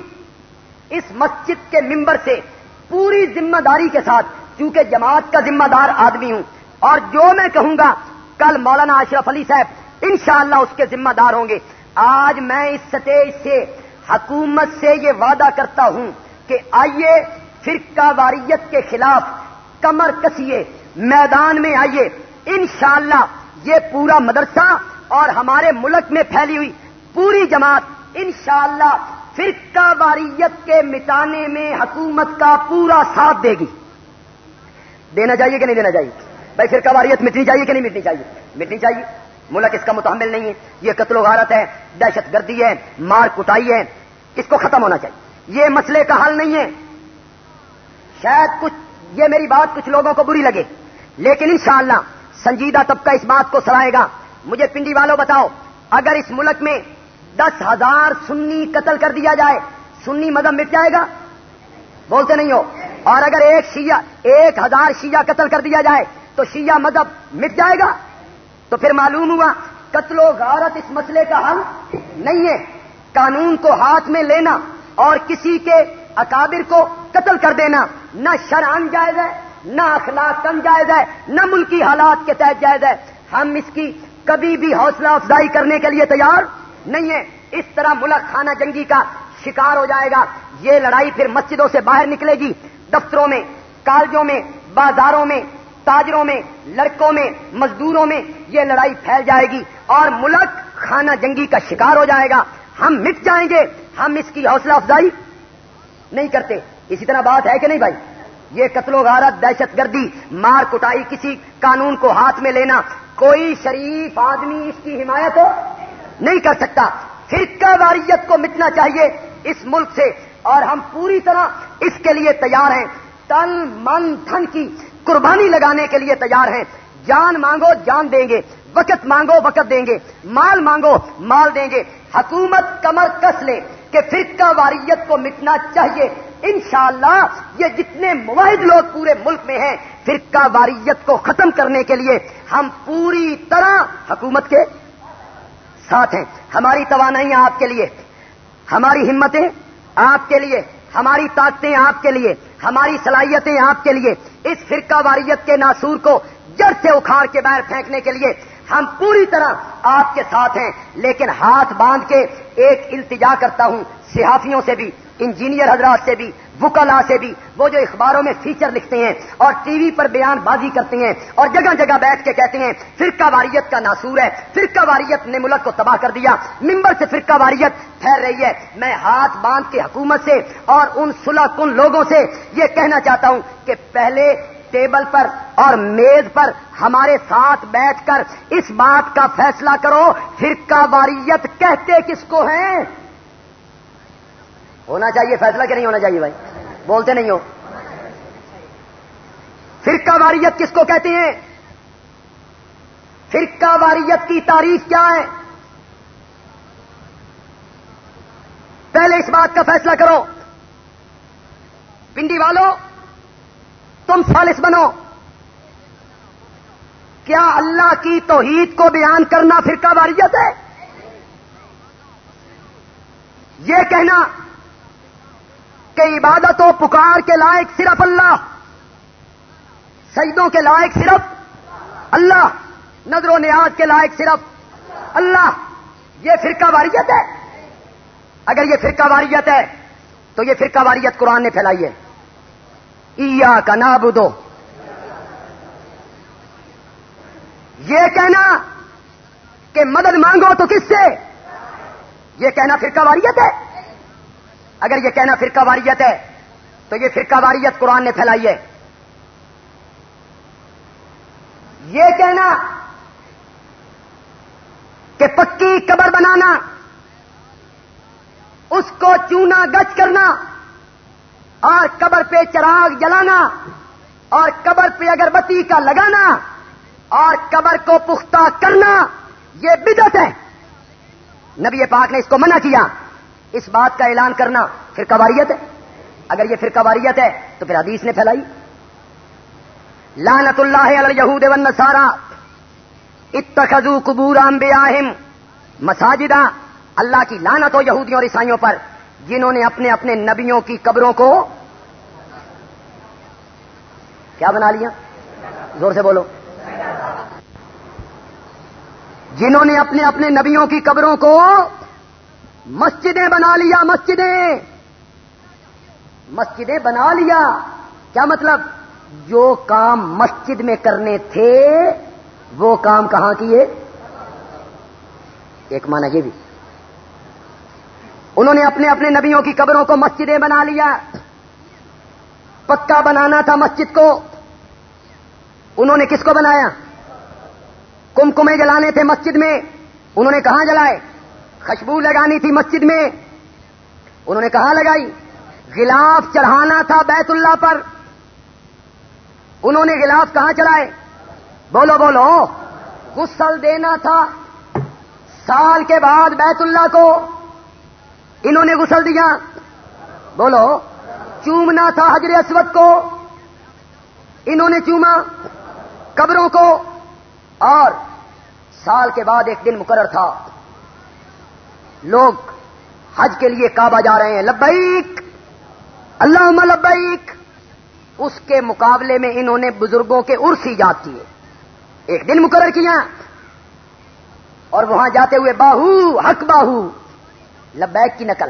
اس مسجد کے ممبر سے پوری ذمہ داری کے ساتھ کیونکہ جماعت کا ذمہ دار آدمی ہوں۔ اور جو میں کہوں گا، کل مولانا اشرف علی صاحب انشاءاللہ اس کے ذمہ دار ہوں گے۔ آج میں اس سطح سے، حکومت سے یہ وعدہ کرتا ہوں کہ آئیے فرقہ واریت کے خلاف کمر کسیے، میدان میں آئیے۔ انشاءاللہ یہ پورا مدرسہ اور ہمارے ملک میں پھیلی ہوئی پوری جماعت انشاءاللہ فرقہ واریت کے مٹانے میں حکومت کا پورا ساتھ دے گی۔ دینا چاہیے کہ نہیں دینا چاہیے؟ بھائی فرقہ واریت مٹنی چاہیے کہ نہیں مٹنی چاہیے؟ مٹنی چاہیے۔ ملک اس کا متحمل نہیں ہے۔ یہ قتل و غارت ہے، دہشت گردی ہے، مار کٹائی ہے۔ اس کو ختم ہونا چاہیے۔ یہ مسئلے کا حل نہیں ہے۔ شاید کچھ، یہ میری بات کچھ لوگوں کو بری لگے۔ لیکن انشاءاللہ سنجیدہ طبقہ اس بات کو سرائے گا۔ مجھے پنڈی والوں بتاؤ، اگر اس ملک میں دس ہزار سنی قتل کر دیا جائے۔ سنی مذہب مٹ جائے گا۔ بولتے نہیں ہو۔ اور اگر ایک شیعہ، ایک ہزار شیعہ قتل کر دیا جائے، تو شیعہ مذہب مٹ جائے گا۔ تو پھر معلوم ہوا، قتل و غارت اس مسئلے کا حل نہیں ہے۔ قانون کو ہاتھ میں لینا اور کسی کے اکابر کو قتل کر دینا، نہ شران جائز ہے، نہ اخلاق جائز ہے، نہ ملکی حالات کے تحت جائز ہے۔ ہم اس کی کبھی بھی حوصلہ افزائی کرنے کے لیے تیار نہیں ہے۔ اس طرح ملک خانہ جنگی کا شکار ہو جائے گا۔ یہ لڑائی پھر مسجدوں سے باہر نکلے گی۔ دفتروں میں، کالجوں میں، بازاروں میں، تاجروں میں، لڑکوں میں، مزدوروں میں یہ لڑائی پھیل جائے گی اور ملک خانہ جنگی کا شکار ہو جائے گا۔ ہم مٹ جائیں گے۔ ہم اس کی حوصلہ افزائی نہیں کرتے۔ اسی طرح بات ہے کہ نہیں بھائی؟ یہ قتل و غارت، دہشت گردی، مار کٹائی، کسی قانون کو ہاتھ میں لینا، کوئی شریف آدمی اس کی حمایت ہو؟ نہیں کر سکتا۔ فرقہ واریت کو مٹنا چاہیے اس ملک سے۔ اور ہم پوری طرح اس کے لیے تیار ہیں۔ تن من دھن کی قربانی لگانے کے لیے تیار ہیں۔ جان مانگو، جان دیں گے۔ وقت مانگو، وقت دیں گے۔ مال مانگو، مال دیں گے۔ حکومت کمر کس لے کہ فرقہ واریت کو مٹنا چاہیے۔ انشاءاللہ یہ جتنے مواحد لوگ پورے ملک میں ہیں فرقہ واریت کو ختم کرنے کے لیے ہم پوری طرح حکومت کے ساتھ ہیں۔ ہماری توانائیاں آپ کے لیے، ہماری ہمتیں آپ کے لیے، ہماری طاقتیں آپ کے لیے، ہماری صلاحیتیں آپ کے لیے۔ اس فرقہ واریت کے ناسور کو جڑ سے اکھاڑ کے باہر پھینکنے کے لیے ہم پوری طرح آپ کے ساتھ ہیں۔ لیکن ہاتھ باندھ کے ایک التجا کرتا ہوں، صحافیوں سے بھی۔ انجینئر حضرات سے بھی وکلا سے بھی، وہ جو اخباروں میں فیچر لکھتے ہیں اور ٹی وی پر بیان بازی کرتے ہیں اور جگہ جگہ بیٹھ کے کہتے ہیں، فرقہ واریت کا ناسور ہے، فرقہ واریت نے ملک کو تباہ کر دیا ممبر سے فرقہ واریت پھیل رہی ہے۔ میں ہاتھ باندھ کے حکومت سے اور ان سلح کن لوگوں سے یہ کہنا چاہتا ہوں کہ پہلے ٹیبل پر اور میز پر ہمارے ساتھ بیٹھ کر اس بات کا فیصلہ کرو، فرقہ واریت کہتے کس کو ہیں؟ ہونا چاہیے، فیصلہ کہ نہیں ہونا چاہیے بھائی؟ بولتے نہیں ہو۔ فرقہ واریت کس کو کہتے ہیں؟ فرقہ واریت کی تعریف کیا ہے؟ پہلے اس بات کا فیصلہ کرو۔ پنڈی والوں تم سالس بنو۔ کیا اللہ کی توحید کو بیان کرنا فرقہ واریت ہے؟ یہ کہنا کہ عبادت و پکار کے لائق صرف اللہ۔ سجدوں کے لائق صرف اللہ۔ نظر و نیاز کے لائق صرف اللہ۔ یہ فرقہ واریت ہے۔ اگر یہ فرقہ واریت ہے، تو یہ فرقہ واریت قرآن نے پھیلائی ہے۔ ایا کا نابودو یہ کہنا کہ مدد مانگو تو کس سے؟ یہ کہنا فرقہ واریت ہے۔ اگر یہ کہنا فرقہ واریت ہے، تو یہ فرقہ واریت قرآن نے پھیلائی ہے۔ یہ کہنا کہ پکی قبر بنانا، اس کو چونا گچ کرنا، اور قبر پہ چراغ جلانا، اور قبر پہ اگربتی کا لگانا، اور قبر کو پختہ کرنا، یہ بدت ہے۔ نبی پاک نے اس کو منع کیا۔ اس بات کا اعلان کرنا پھر کواریت ہے۔ اگر یہ پھر کواریت ہے تو پھر حدیث نے پھیلائی۔ لانت اللہ علی یہود سارا اتخذو قبور انبیاہم مساجدہ اللہ کی لانت ہو یہودیوں اور عیسائیوں پر، جنہوں نے اپنے اپنے نبیوں کی قبروں کو کیا بنا لیا؟ زور سے بولو۔ جنہوں نے اپنے اپنے نبیوں کی قبروں کو مسجدیں بنا لیا، مسجدیں۔ مسجدیں بنا لیا۔ کیا مطلب؟ جو کام مسجد میں کرنے تھے، وہ کام کہاں کیے؟ ایک مانا یہ بھی۔ انہوں نے اپنے اپنے نبیوں کی قبروں کو مسجدیں بنا لیا۔ پکا بنانا تھا مسجد کو۔ انہوں نے کس کو بنایا؟ کمکمے جلانے تھے مسجد میں۔ انہوں نے کہاں جلائے؟ خوشبو لگانی تھی مسجد میں۔ انہوں نے کہاں لگائی، غلاف چڑھانا تھا بیت اللہ پر۔ انہوں نے غلاف کہاں چڑھائے؟ بولو بولو، غسل دینا تھا سال کے بعد بیت اللہ کو۔ انہوں نے غسل دیا۔ بولو، چومنا تھا حجر اسود کو۔ انہوں نے چوما قبروں کو۔ اور سال کے بعد ایک دن مقرر تھا۔ لوگ حج کے لیے کعبہ جا رہے ہیں، لبیک! اللہ لبیک! اس کے مقابلے میں انہوں نے بزرگوں کے عرس ایجاد کیے۔ ایک دن مقرر کیا۔ اور وہاں جاتے ہوئے باہو، حق باہو، لبیک کی نقل۔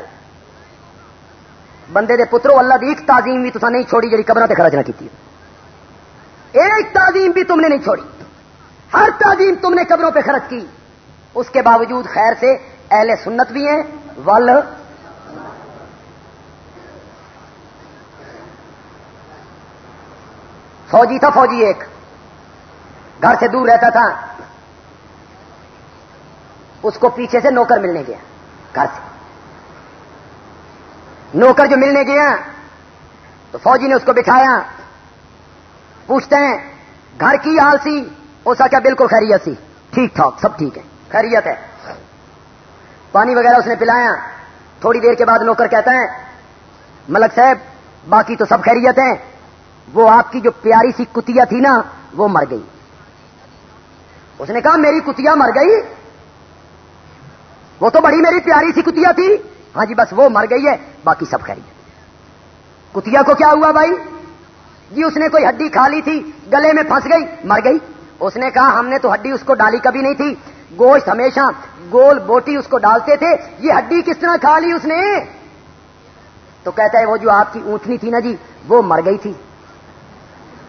بندے دے پترو، اللہ دی ایک تعظیم بھی تصا نہیں چھوڑی جی قبر سے خرچ نہ کی ایک تعظیم بھی تم نے نہیں چھوڑی۔ ہر تعظیم تم نے قبروں پہ خرچ کی۔ اس کے باوجود خیر سے اہل سنت بھی ہیں، ول۔ فوجی تھا، فوجی ایک۔ گھر سے دور رہتا تھا۔ اس کو پیچھے سے نوکر ملنے گیا، گھر سے۔ نوکر جو ملنے گیا، تو فوجی نے اس کو بٹھایا۔ پوچھتے ہیں، گھر کی حال سی؟ وہ سا کیا بالکل خیریت سی؟ ٹھیک ٹھاک، سب ٹھیک ہے۔ خیریت ہے۔ پانی وغیرہ اس نے پلایا۔ تھوڑی دیر کے بعد نوکر کہتا ہے، ملک صاحب، باقی تو سب خیریت ہیں۔ وہ آپ کی جو پیاری سی کتیا تھی نا، وہ مر گئی۔ اس نے کہا، میری کتیا مر گئی؟ وہ تو بڑی میری پیاری سی کتیا تھی۔ ہاں جی بس وہ مر گئی ہے، باقی سب خیریت کتیا کو کیا ہوا بھائی؟ جی اس نے کوئی ہڈی کھا لی تھی، گلے میں پھنس گئی، مر گئی۔ اس نے کہا، ہم نے تو ہڈی اس کو ڈالی کبھی نہیں تھی۔ گوشت ہمیشہ گول بوٹی اس کو ڈالتے تھے، یہ ہڈی کس طرح کھا لی اس نے؟ تو کہتا ہے وہ جو آپ کی اونٹنی تھی نا جی وہ مر گئی تھی۔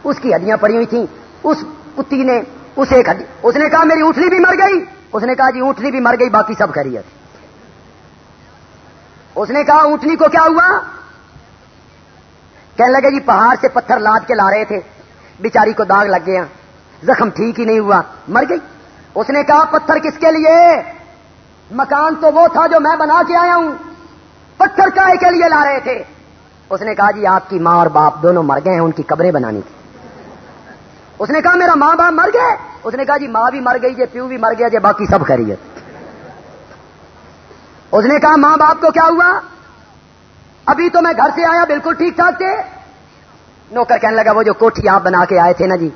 اس کی ہڈیاں پڑی ہوئی تھیں۔ اس کتی نے، اس ایک ہڈی، اس نے کہا میری اونٹنی بھی مر گئی۔ اس نے کہا جی اونٹنی بھی مر گئی، باقی سب خیریت۔ اس نے کہا اونٹنی کو کیا ہوا؟ کہنے لگے جی پہاڑ سے پتھر لاد کے لا رہے تھے۔ بیچاری کو داغ لگ گیا۔ زخم ٹھیک ہی نہیں ہوا۔ مر گئی۔ اس نے کہا، پتھر کس کے لیے؟ مکان تو وہ تھا جو میں بنا کے آیا ہوں۔ پتھر کائے کے لیے لا رہے تھے۔ اس نے کہا جی آپ کی ماں اور باپ دونوں مر گئے ہیں، ان کی قبریں بنانی تھی۔ اس نے کہا، میرا ماں باپ مر گئے؟ اس نے کہا جی ماں بھی مر گئی جی پیو بھی مر گیا جی باقی سب خریت اس نے کہا، ماں باپ کو کیا ہوا؟ ابھی تو میں گھر سے آیا، بالکل ٹھیک ٹھاک تھے۔ نوکر کہنے لگا، وہ جو کوٹھی آپ بنا کے آئے تھے نا جی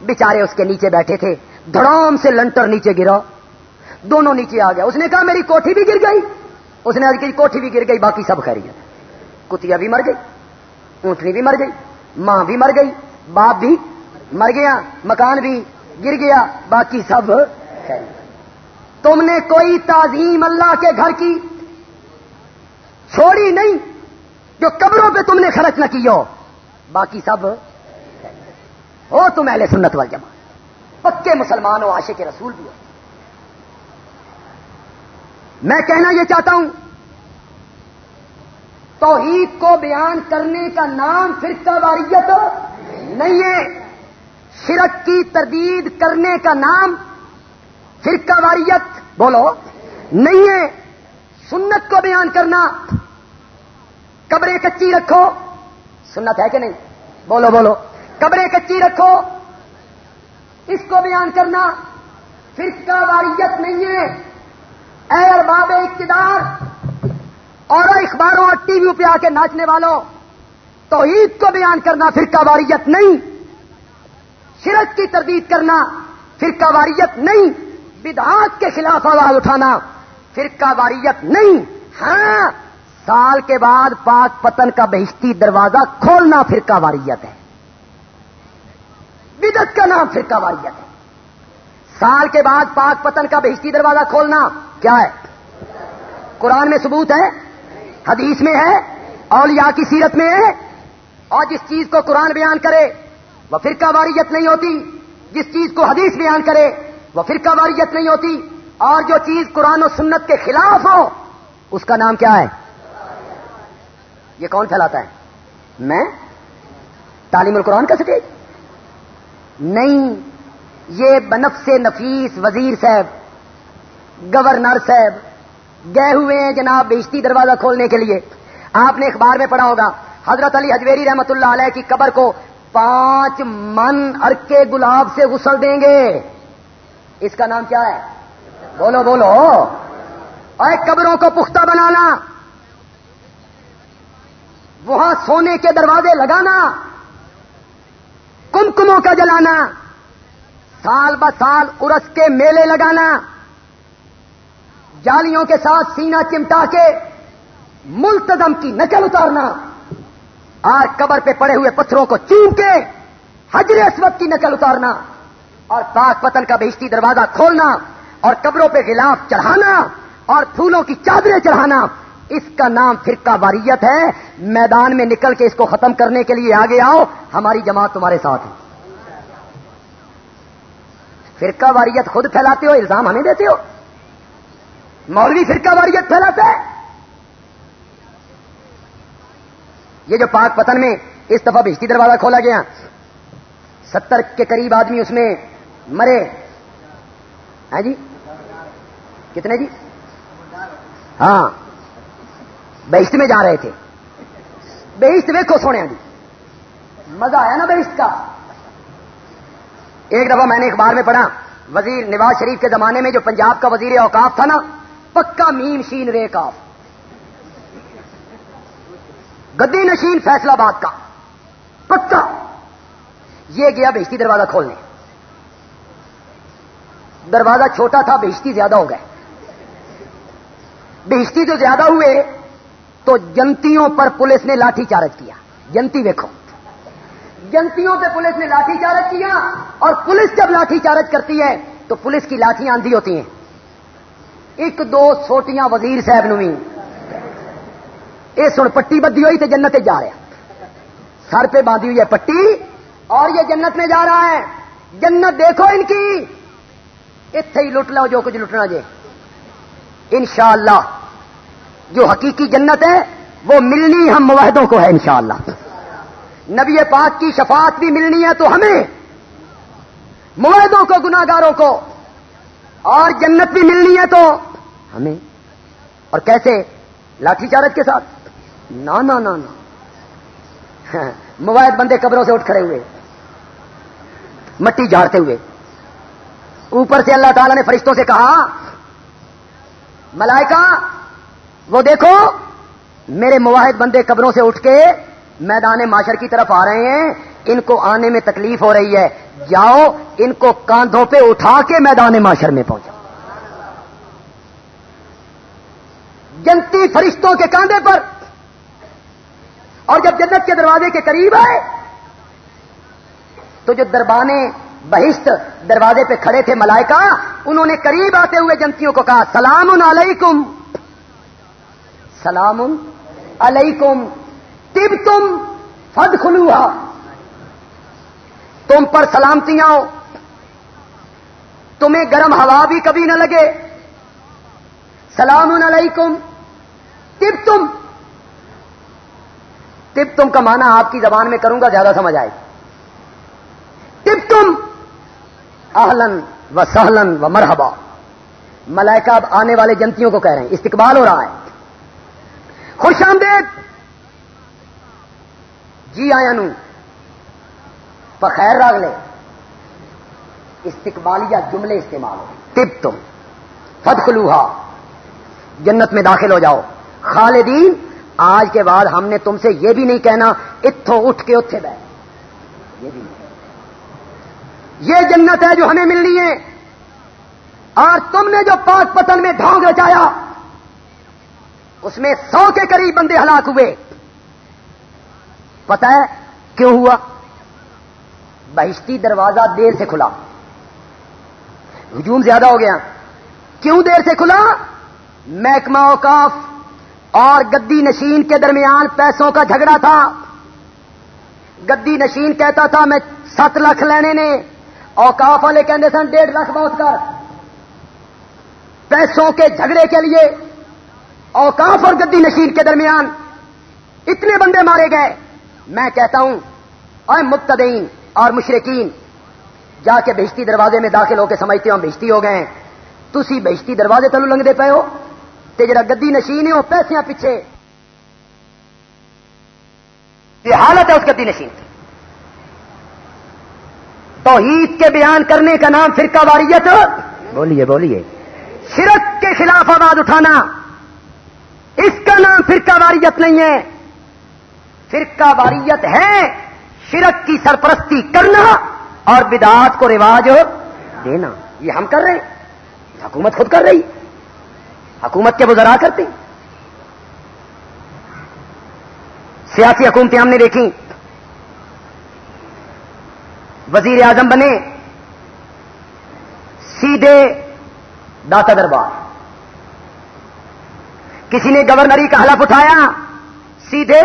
بےچارے اس کے نیچے بیٹھے تھے۔ دھڑام سے لنٹر نیچے گرا۔ دونوں نیچے آ گیا۔ اس نے کہا، میری کوٹھی بھی گر گئی۔ اس نے کی کوٹھی بھی گر گئی، باقی سب خیر کتیا بھی مر گئی، اونٹنی بھی مر گئی، ماں بھی مر گئی، باپ بھی مر گیا، مکان بھی گر گیا، باقی سب تم نے کوئی تعظیم اللہ کے گھر کی چھوڑی نہیں جو قبروں پہ تم نے خرچ نہ کی ہو، باقی سب ہو تم اہل سنت وال جمع پکے مسلمان ہو عاشق رسول بھی ہو۔ میں کہنا یہ چاہتا ہوں، توحید کو بیان کرنے کا نام فرقہ واریت نہیں ہے۔ شرک کی تردید کرنے کا نام فرقہ واریت بولو، نہیں ہے۔ سنت کو بیان کرنا، قبریں کچی رکھو۔ سنت ہے کہ نہیں؟ بولو بولو۔ قبریں کچی رکھو اس کو بیان کرنا فرقہ واریت نہیں ہے۔ اے ارباب اقتدار اور اخباروں اور ٹی وی پہ آ کے ناچنے والوں تو عید کو بیان کرنا فرقہ واریت نہیں۔ شرک کی تردید کرنا فرقہ واریت نہیں۔ بدعات کے خلاف آواز اٹھانا فرقہ واریت نہیں۔ ہاں سال کے بعد پاک پتن کا بہشتی دروازہ کھولنا فرقہ واریت ہے۔ بدت کا نام فرقہ واریت ہے۔ سال کے بعد پاک پتن کا بہشتی دروازہ کھولنا کیا ہے؟ قرآن میں ثبوت ہے، حدیث میں ہے، اولیاء کی سیرت میں ہے۔ اور جس چیز کو قرآن بیان کرے، وہ فرقہ واریت نہیں ہوتی۔ جس چیز کو حدیث بیان کرے، وہ فرقہ واریت نہیں ہوتی۔ اور جو چیز قرآن و سنت کے خلاف ہو، اس کا نام کیا ہے؟ یہ کون پھیلاتا ہے؟ میں؟ تعلیم القرآن کا سٹیج نہیں، یہ بنف سے نفیس وزیر صاحب، گورنر صاحب، گئے ہوئے ہیں جناب بیشتی دروازہ کھولنے کے لیے۔ آپ نے اخبار میں پڑھا ہوگا، حضرت علی حجویری رحمت اللہ علیہ کی قبر کو پانچ من ارکے گلاب سے غسل دیں گے۔ اس کا نام کیا ہے؟ بولو بولو۔ اور قبروں کو پختہ بنانا، وہاں سونے کے دروازے لگانا۔ کمکموں کا جلانا، سال ب سال ارس کے میلے لگانا، جالیوں کے ساتھ سینا چمٹا کے ملتظم کی نچل اتارنا اور قبر پہ پڑے ہوئے پتھروں کو چوم کے حجر اسود کی نقل اتارنا، اور پاک پتن کا بہشتی دروازہ کھولنا، اور قبروں پہ غلاف چڑھانا، اور پھولوں کی چادریں چڑھانا۔ اس کا نام فرقہ واریت ہے۔ میدان میں نکل کے اس کو ختم کرنے کے لیے آگے آؤ۔ ہماری جماعت تمہارے ساتھ ہے۔ فرقہ واریت خود پھیلاتے ہو، الزام ہمیں دیتے ہو۔ مولوی فرقہ واریت پھیلاتا ہے۔ یہ جو پاک پتن میں اس دفعہ بجتی دروازہ کھولا گیا۔ ستر کے قریب آدمی اس میں مرے۔ ہیں جی؟ کتنے جی؟ ہاں۔ بہشت میں جا رہے تھے۔ بہشت ویکو سونے جی۔ مزہ آیا نا بہشت کا؟ ایک دفعہ میں نے اخبار میں پڑھا، وزیر نواز شریف کے زمانے میں جو پنجاب کا وزیر اوقاف تھا نا، پکا میم شین رے کاف گدی نشین فیصلہ آباد کا۔ پکا۔ یہ گیا بہشتی دروازہ کھولنے۔ دروازہ چھوٹا تھا بہشتی زیادہ ہو گئے۔ بہشتی جو زیادہ ہوئے تو جنتیوں پر پولیس نے لاٹھی چارج کیا۔ جنتی دیکھو جنتیوں پہ پولیس نے لاٹھی چارج کیا اور پولیس جب لاٹھی چارج کرتی ہے تو پولیس کی لاٹھی آندھی ہوتی ہیں۔ ایک دو سوٹیاں وزیر صاحب نو یہ سن پٹی بدھی ہوئی تو جنت جا رہا سر پہ باندھی ہوئی ہے پٹی اور یہ جنت میں جا رہا ہے۔ جنت دیکھو ان کی۔ اتے ہی لٹ لو جو کچھ لٹنا جے۔ انشاءاللہ جو حقیقی جنت ہے، وہ ملنی ہم معاہدوں کو ہے انشاءاللہ۔ نبی پاک کی شفاعت بھی ملنی ہے تو ہمیں۔ معاہدوں کو گناگاروں کو۔ اور جنت بھی ملنی ہے تو ہمیں۔ اور کیسے؟ لاٹھی چارج کے ساتھ۔ نہ نہ موائد بندے قبروں سے اٹھ کھڑے ہوئے۔ مٹی جھاڑتے ہوئے۔ اوپر سے اللہ تعالی نے فرشتوں سے کہا، ملائکہ وہ دیکھو، میرے مواحد بندے قبروں سے اٹھ کے میدان معاشر کی طرف آ رہے ہیں، ان کو آنے میں تکلیف ہو رہی ہے۔ جاؤ، ان کو کاندھوں پہ اٹھا کے میدان معاشر میں پہنچا جنتی فرشتوں کے کاندھے پر۔ اور جب جنت کے دروازے کے قریب آئے، تو جو دربانے بہشت دروازے پہ کھڑے تھے ملائکہ، انہوں نے قریب آتے ہوئے جنتیوں کو کہا، سلام علیکم! سلام علیکم تب تم فد کھلوا تم پر سلامتیاں ہو تمہیں گرم ہوا بھی کبھی نہ لگے۔ سلام علیکم تب تم تب تم کا مانا آپ کی زبان میں کروں گا، زیادہ سمجھ آئے۔ تب تم اہلن و سہلن و مرحبا۔ ملائکہ اب آنے والے جنتیوں کو کہہ رہے ہیں۔ استقبال ہو رہا ہے۔ خوش آمدید۔ جی آیا نو۔ پخیر راگ لے۔ استقبالیہ جملے استعمال ہو۔ تب تم۔ فت جنت میں داخل ہو جاؤ۔ خالدین، آج کے بعد ہم نے تم سے یہ بھی نہیں کہنا اتو اٹھ کے اتھے بیٹھ۔ یہ بھی نہیں۔ یہ جنت ہے جو ہمیں ملنی ہے۔ اور تم نے جو پاک پتن میں ڈھونگ رچایا اس میں سو کے قریب بندے ہلاک ہوئے۔ پتہ ہے کیوں ہوا؟ بہشتی دروازہ دیر سے کھلا۔ ہجوم زیادہ ہو گیا۔ کیوں دیر سے کھلا؟ محکمہ اوقاف اور گدی نشین کے درمیان پیسوں کا جھگڑا تھا۔ گدی نشین کہتا تھا، میں سات لاکھ لینے نے۔ اوقاف والے کہتے سن، ڈیڑھ لاکھ بہت کر۔ پیسوں کے جھگڑے کے لیے اوقاف اور گدی نشین کے درمیان اتنے بندے مارے گئے۔ میں کہتا ہوں اے مبتدین اور مشرقین جا کے بہشتی دروازے میں داخل ہو کے سمجھتے ہو بہشتی ہو گئے تھی بہشتی دروازے تلو لنگتے پے ہو۔ تے جڑا گدی نشین ہے وہ پیسے پیچھے۔ یہ حالت ہے اس گدی نشین کی۔ توحید کے بیان کرنے کا نام فرقہ واریت۔ بولیے بولیے۔ شرک کے خلاف آواز اٹھانا۔ فرقہ واریت نہیں ہے۔ فرقہ واریت ہے۔ شرک کی سرپرستی کرنا اور بدعات کو رواج دینا۔ یہ ہم کر رہے ہیں۔ حکومت خود کر رہی۔ حکومت کے وزرا کرتے۔ سیاسی حکومتیں ہم نے دیکھی۔ وزیر اعظم بنے۔ سیدھے داتا دربار۔ کسی نے گورنری کا حلف اٹھایا؟ سیدھے،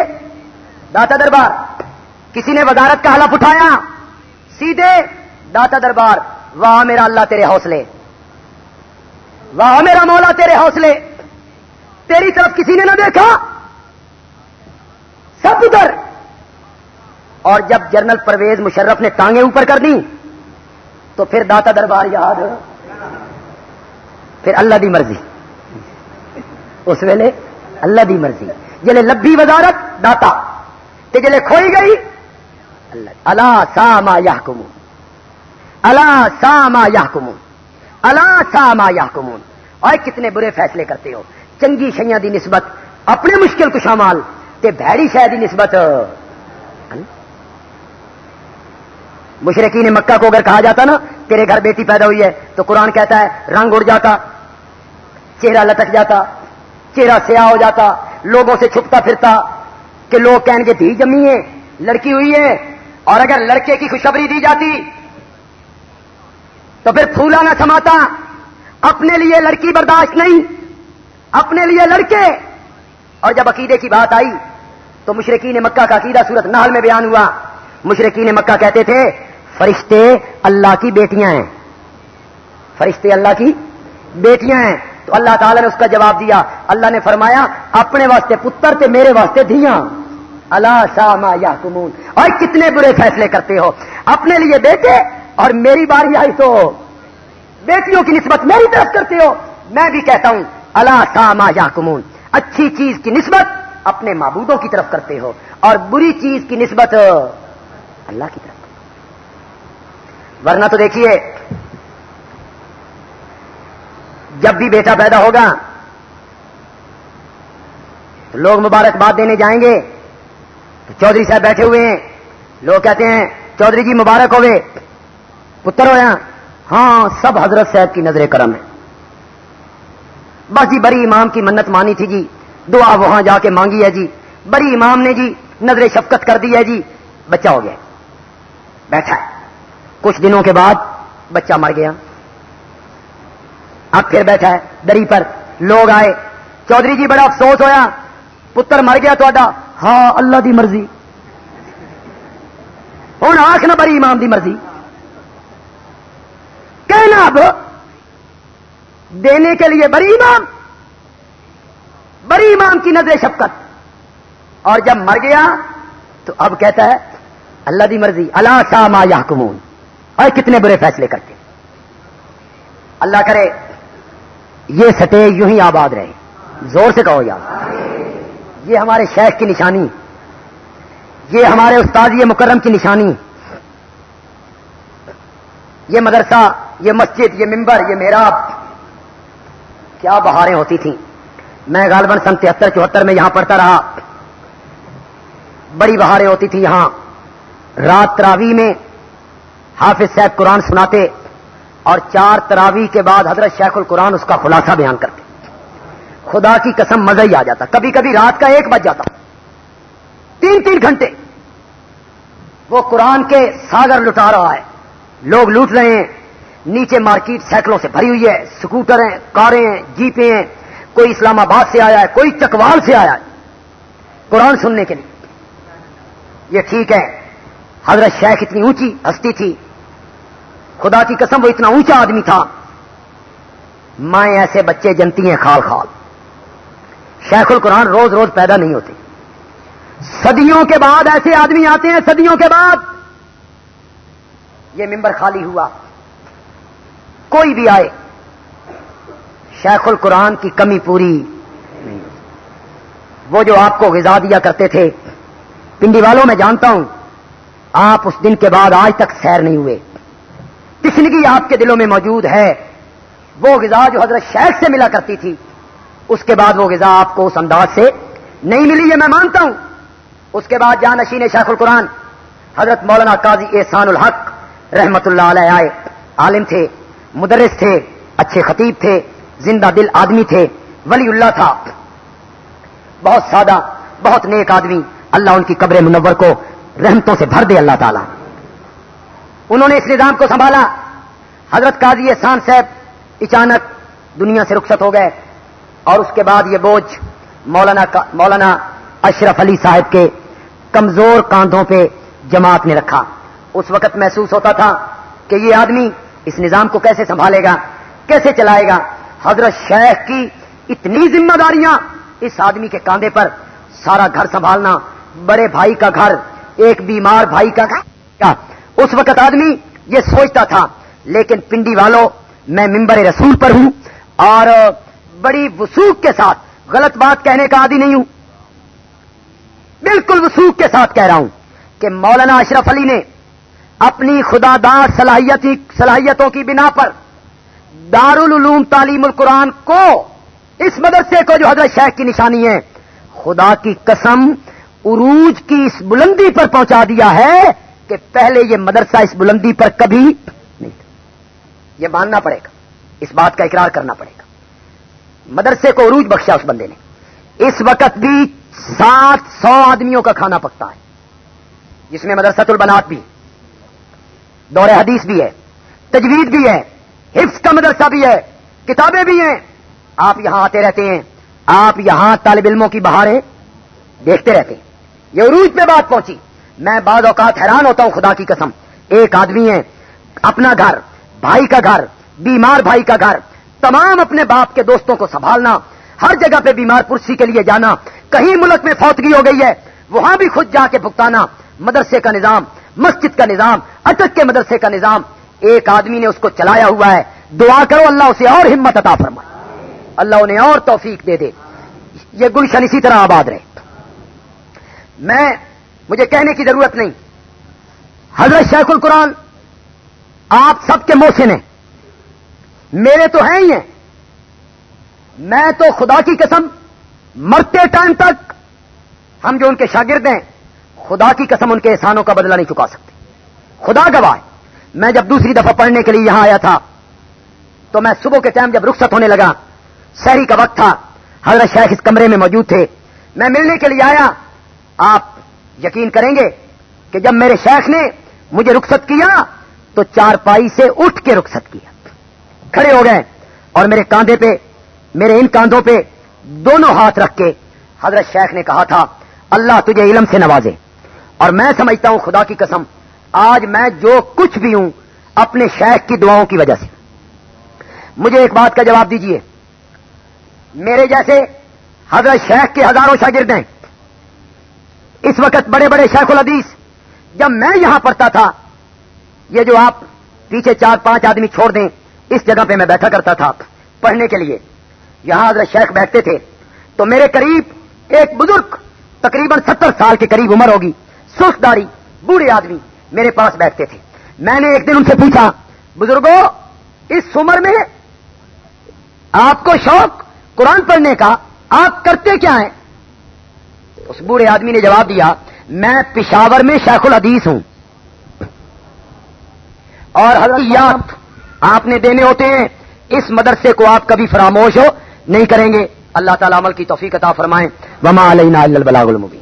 داتا دربار، کسی نے وزارت کا حلف اٹھایا؟ سیدھے، داتا دربار، واہ میرا اللہ تیرے حوصلے۔ واہ میرا مولا تیرے حوصلے۔ تیری طرف کسی نے نہ دیکھا؟ سب ادھر۔ اور جب جنرل پرویز مشرف نے ٹانگیں اوپر کر دی تو پھر داتا دربار یاد۔ پھر اللہ دی مرضی۔ اس ویلے اللہ دی مرضی۔ جلے لبھی وزارت، داتا۔ تے جلے کھوئی گئی، اللہ سا ما یا کمون اللہ سا ما یا کمون اللہ سا ما یا کمون اور کتنے برے فیصلے کرتے ہو۔ چنگی شیاں دی نسبت، اپنے مشکل کو شامال تے بھڑی شہ نسبت۔ مشرقی نے مکہ کو اگر کہا جاتا نا، تیرے گھر بیٹی پیدا ہوئی ہے، تو قرآن کہتا ہے، رنگ اڑ جاتا، چہرہ لٹک جاتا۔ چہرہ سیاہ ہو جاتا، لوگوں سے چھپتا پھرتا، کہ لوگ کہیں گے دھی جمی ہے لڑکی ہوئی ہے، اور اگر لڑکے کی خوشخبری دی جاتی، تو پھر پھولا نہ سماتا، اپنے لیے لڑکی برداشت نہیں، اپنے لیے لڑکے۔ اور جب عقیدے کی بات آئی، تو مشرقین مکہ کا عقیدہ صورت نحل میں بیان ہوا۔ مشرقین مکہ کہتے تھے، فرشتے اللہ کی بیٹیاں ہیں۔ فرشتے اللہ کی بیٹیاں ہیں۔ تو اللہ تعالی نے اس کا جواب دیا۔ اللہ نے فرمایا، اپنے واسطے پتر تے میرے واسطے دھیاں۔ اللہ شاہ یا کمون اور کتنے برے فیصلے کرتے ہو۔ اپنے لیے بیٹے اور میری باری آئی تو بیٹیوں کی نسبت میری طرف کرتے ہو۔ میں بھی کہتا ہوں اللہ شاہ یا کمون اچھی چیز کی نسبت اپنے معبودوں کی طرف کرتے ہو۔ اور بری چیز کی نسبت اللہ کی طرف۔ ورنہ تو دیکھیے جب بھی بیٹا پیدا ہوگا تو لوگ مبارکباد دینے جائیں گے۔ تو چودھری صاحب بیٹھے ہوئے ہیں۔ لوگ کہتے ہیں، چودھری جی مبارک ہوئے۔ پتر ہوا ہاں سب حضرت صاحب کی نظر کرم ہے۔ بس جی بڑی امام کی منت مانی تھی جی۔ دعا وہاں جا کے مانگی ہے جی۔ بڑی امام نے جی نظر شفقت کر دی ہے جی۔ بچہ ہو گیا، بیٹھا ہے۔ کچھ دنوں کے بعد بچہ مر گیا۔ اب پھر بیٹھا ہے، دری پر۔ لوگ آئے۔ چودھری جی بڑا افسوس ہویا۔ پتر مر گیا تا ہاں اللہ دی مرضی۔ ہوں آخ نہ بڑی امام دی مرضی۔ کہنا اب، دینے کے لیے بڑی امام۔ بڑی امام کی نظر شفقت۔ اور جب مر گیا، تو اب کہتا ہے، اللہ دی مرضی۔ اللہ شاہ ما یا اور کتنے برے فیصلے کرتے۔ اللہ کرے یہ سٹے یوں ہی آباد رہے۔ زور سے کہو یار۔ یہ ہمارے شیخ کی نشانی۔ یہ ہمارے استاد یہ مکرم کی نشانی۔ یہ مدرسہ، یہ مسجد، یہ ممبر یہ میراب کیا بہاریں ہوتی تھیں۔ میں غالباً سن تہتر، چوہتر میں یہاں پڑھتا رہا۔ بڑی بہاریں ہوتی تھی یہاں۔ رات تراوی میں حافظ صاحب قرآن سناتے۔ اور چار تراوی کے بعد حضرت شیخ القرآن اس کا خلاصہ بیان کرتے خدا کی قسم مزہ ہی آ جاتا۔ کبھی کبھی رات کا ایک بج جاتا۔ تین تین گھنٹے۔ وہ قرآن کے ساگر لٹا رہا ہے۔ لوگ لوٹ رہے ہیں۔ نیچے مارکیٹ سائیکلوں سے بھری ہوئی ہے۔ سکوٹر ہیں، کاریں ہیں، جیپیں ہیں۔ کوئی اسلام آباد سے آیا ہے، کوئی چکوال سے آیا ہے۔ قرآن سننے کے لیے۔ یہ ٹھیک ہے۔ حضرت شیخ اتنی اونچی ہستی تھی۔ خدا کی قسم وہ اتنا اونچا آدمی تھا۔ مائیں ایسے بچے جنتی ہیں خال خال۔ شیخ القرآن روز روز پیدا نہیں ہوتے۔ صدیوں کے بعد ایسے آدمی آتے ہیں، صدیوں کے بعد۔ یہ ممبر خالی ہوا۔ کوئی بھی آئے۔ شیخ القرآن کی کمی پوری نہیں وہ جو آپ کو غذا دیا کرتے تھے، پنڈی والوں میں جانتا ہوں، آپ اس دن کے بعد آج تک سیر نہیں ہوئے۔ تسنگی آپ کے دلوں میں موجود ہے۔ وہ غذا جو حضرت شیخ سے ملا کرتی تھی، اس کے بعد وہ غذا آپ کو اس انداز سے نہیں ملی، یہ میں مانتا ہوں۔ اس کے بعد جان نشین شیخ القرآن، حضرت مولانا قاضی احسان الحق رحمت اللہ علیہ آئے، عالم تھے، مدرس تھے، اچھے خطیب تھے، زندہ دل آدمی تھے، ولی اللہ تھا۔ بہت سادہ، بہت نیک آدمی، اللہ ان کی قبر منور کو رحمتوں سے بھر دے اللہ تعالی۔ انہوں نے اس نظام کو سنبھالا۔ حضرت قاضی احسان صاحب اچانک دنیا سے رخصت ہو گئے اور اس کے بعد یہ بوجھ مولانا مولانا اشرف علی صاحب کے کمزور کاندھوں پہ جماعت نے رکھا۔ اس وقت محسوس ہوتا تھا کہ یہ آدمی اس نظام کو کیسے سنبھالے گا، کیسے چلائے گا۔ حضرت شیخ کی اتنی ذمہ داریاں اس آدمی کے کاندھے پر، سارا گھر سنبھالنا، بڑے بھائی کا گھر، ایک بیمار بھائی کا گھر۔ اس وقت آدمی یہ سوچتا تھا، لیکن پنڈی والوں، میں ممبر رسول پر ہوں اور بڑی وسوخ کے ساتھ، غلط بات کہنے کا عادی نہیں ہوں۔ بالکل وسوخ کے ساتھ کہہ رہا ہوں کہ مولانا اشرف علی نے اپنی خدا دار صلاحیتوں کی بنا پر دارالعلوم تعلیم القرآن کو اس مدرسے کو جو حضرت شیخ کی نشانی ہے، خدا کی قسم عروج کی اس بلندی پر پہنچا دیا ہے۔ کہ پہلے یہ مدرسہ اس بلندی پر کبھی نہیں تھا۔ یہ ماننا پڑے گا۔ اس بات کا اقرار کرنا پڑے گا۔ مدرسے کو عروج بخشا اس بندے نے۔ اس وقت بھی سات سو آدمیوں کا کھانا پکتا ہے۔ جس میں مدرسۃ البنات بھی دور حدیث بھی ہے۔ تجوید بھی ہے۔ حفظ کا مدرسہ بھی ہے۔ کتابیں بھی ہیں۔ آپ یہاں آتے رہتے ہیں۔ آپ یہاں طالب علموں کی بہاریں دیکھتے رہتے ہیں۔ یہ عروج پہ بات پہنچی۔ میں بعض اوقات حیران ہوتا ہوں خدا کی قسم۔ ایک آدمی ہے، اپنا گھر، بھائی کا گھر، بیمار بھائی کا گھر، تمام اپنے باپ کے دوستوں کو سنبھالنا، ہر جگہ پہ بیمار پرسی کے لیے جانا، کہیں ملک میں فوتگی ہو گئی ہے، وہاں بھی خود جا کے بھگتانا۔ مدرسے کا نظام، مسجد کا نظام، اٹک کے مدرسے کا نظام۔ ایک آدمی نے اس کو چلایا ہوا ہے۔ دعا کرو، اللہ اسے اور ہمت عطا فرمائے۔ اللہ انہیں اور توفیق دے دے۔ یہ گلشن اسی طرح آباد رہے۔ میں مجھے کہنے کی ضرورت نہیں۔ حضرت شیخ القرآن، آپ سب کے موسن ہیں۔ میرے تو ہیں ہی ہیں۔ میں تو خدا کی قسم مرتے ٹائم تک ہم جو ان کے شاگرد ہیں، خدا کی قسم ان کے احسانوں کا بدلہ نہیں چکا سکتے۔ خدا گواہ میں جب دوسری دفعہ پڑھنے کے لیے یہاں آیا تھا، تو میں صبح کے ٹائم جب رخصت ہونے لگا شہری کا وقت تھا، حضرت شیخ اس کمرے میں موجود تھے۔ میں ملنے کے لیے آیا، آپ یقین کریں گے کہ جب میرے شیخ نے مجھے رخصت کیا تو چار پائی سے اٹھ کے رخصت کیا۔ کھڑے ہو گئے اور میرے کاندھے پہ، میرے ان کاندھوں پہ دونوں ہاتھ رکھ کے حضرت شیخ نے کہا تھا، اللہ تجھے علم سے نوازے۔ اور میں سمجھتا ہوں، خدا کی قسم، آج میں جو کچھ بھی ہوں، اپنے شیخ کی دعاؤں کی وجہ سے۔ مجھے ایک بات کا جواب دیجیے۔ میرے جیسے حضرت شیخ کے ہزاروں شاگرد ہیں اس وقت بڑے بڑے شیخ الحدیث، جب میں یہاں پڑھتا تھا، یہ جو آپ پیچھے چار پانچ آدمی چھوڑ دیں، اس جگہ پہ میں بیٹھا کرتا تھا پڑھنے کے لیے۔ یہاں حضرت شیخ بیٹھتے تھے، تو میرے قریب ایک بزرگ، تقریباً ستر سال کے قریب عمر ہوگی، سست داری، بوڑھے آدمی میرے پاس بیٹھتے تھے۔ میں نے ایک دن ان سے پوچھا، بزرگوں، اس عمر میں آپ کو شوق قرآن پڑھنے کا، آپ کرتے کیا ہیں؟ اس بوڑھے آدمی نے جواب دیا، میں پشاور میں شیخ الحدیث ہوں۔ اور حضرت آپ نے دینے ہوتے ہیں، اس مدرسے کو آپ کبھی فراموش ہو، نہیں کریں گے۔ اللہ تعالیٰ عمل کی توفیق عطا فرمائیں وما علینا البلاغ المبین۔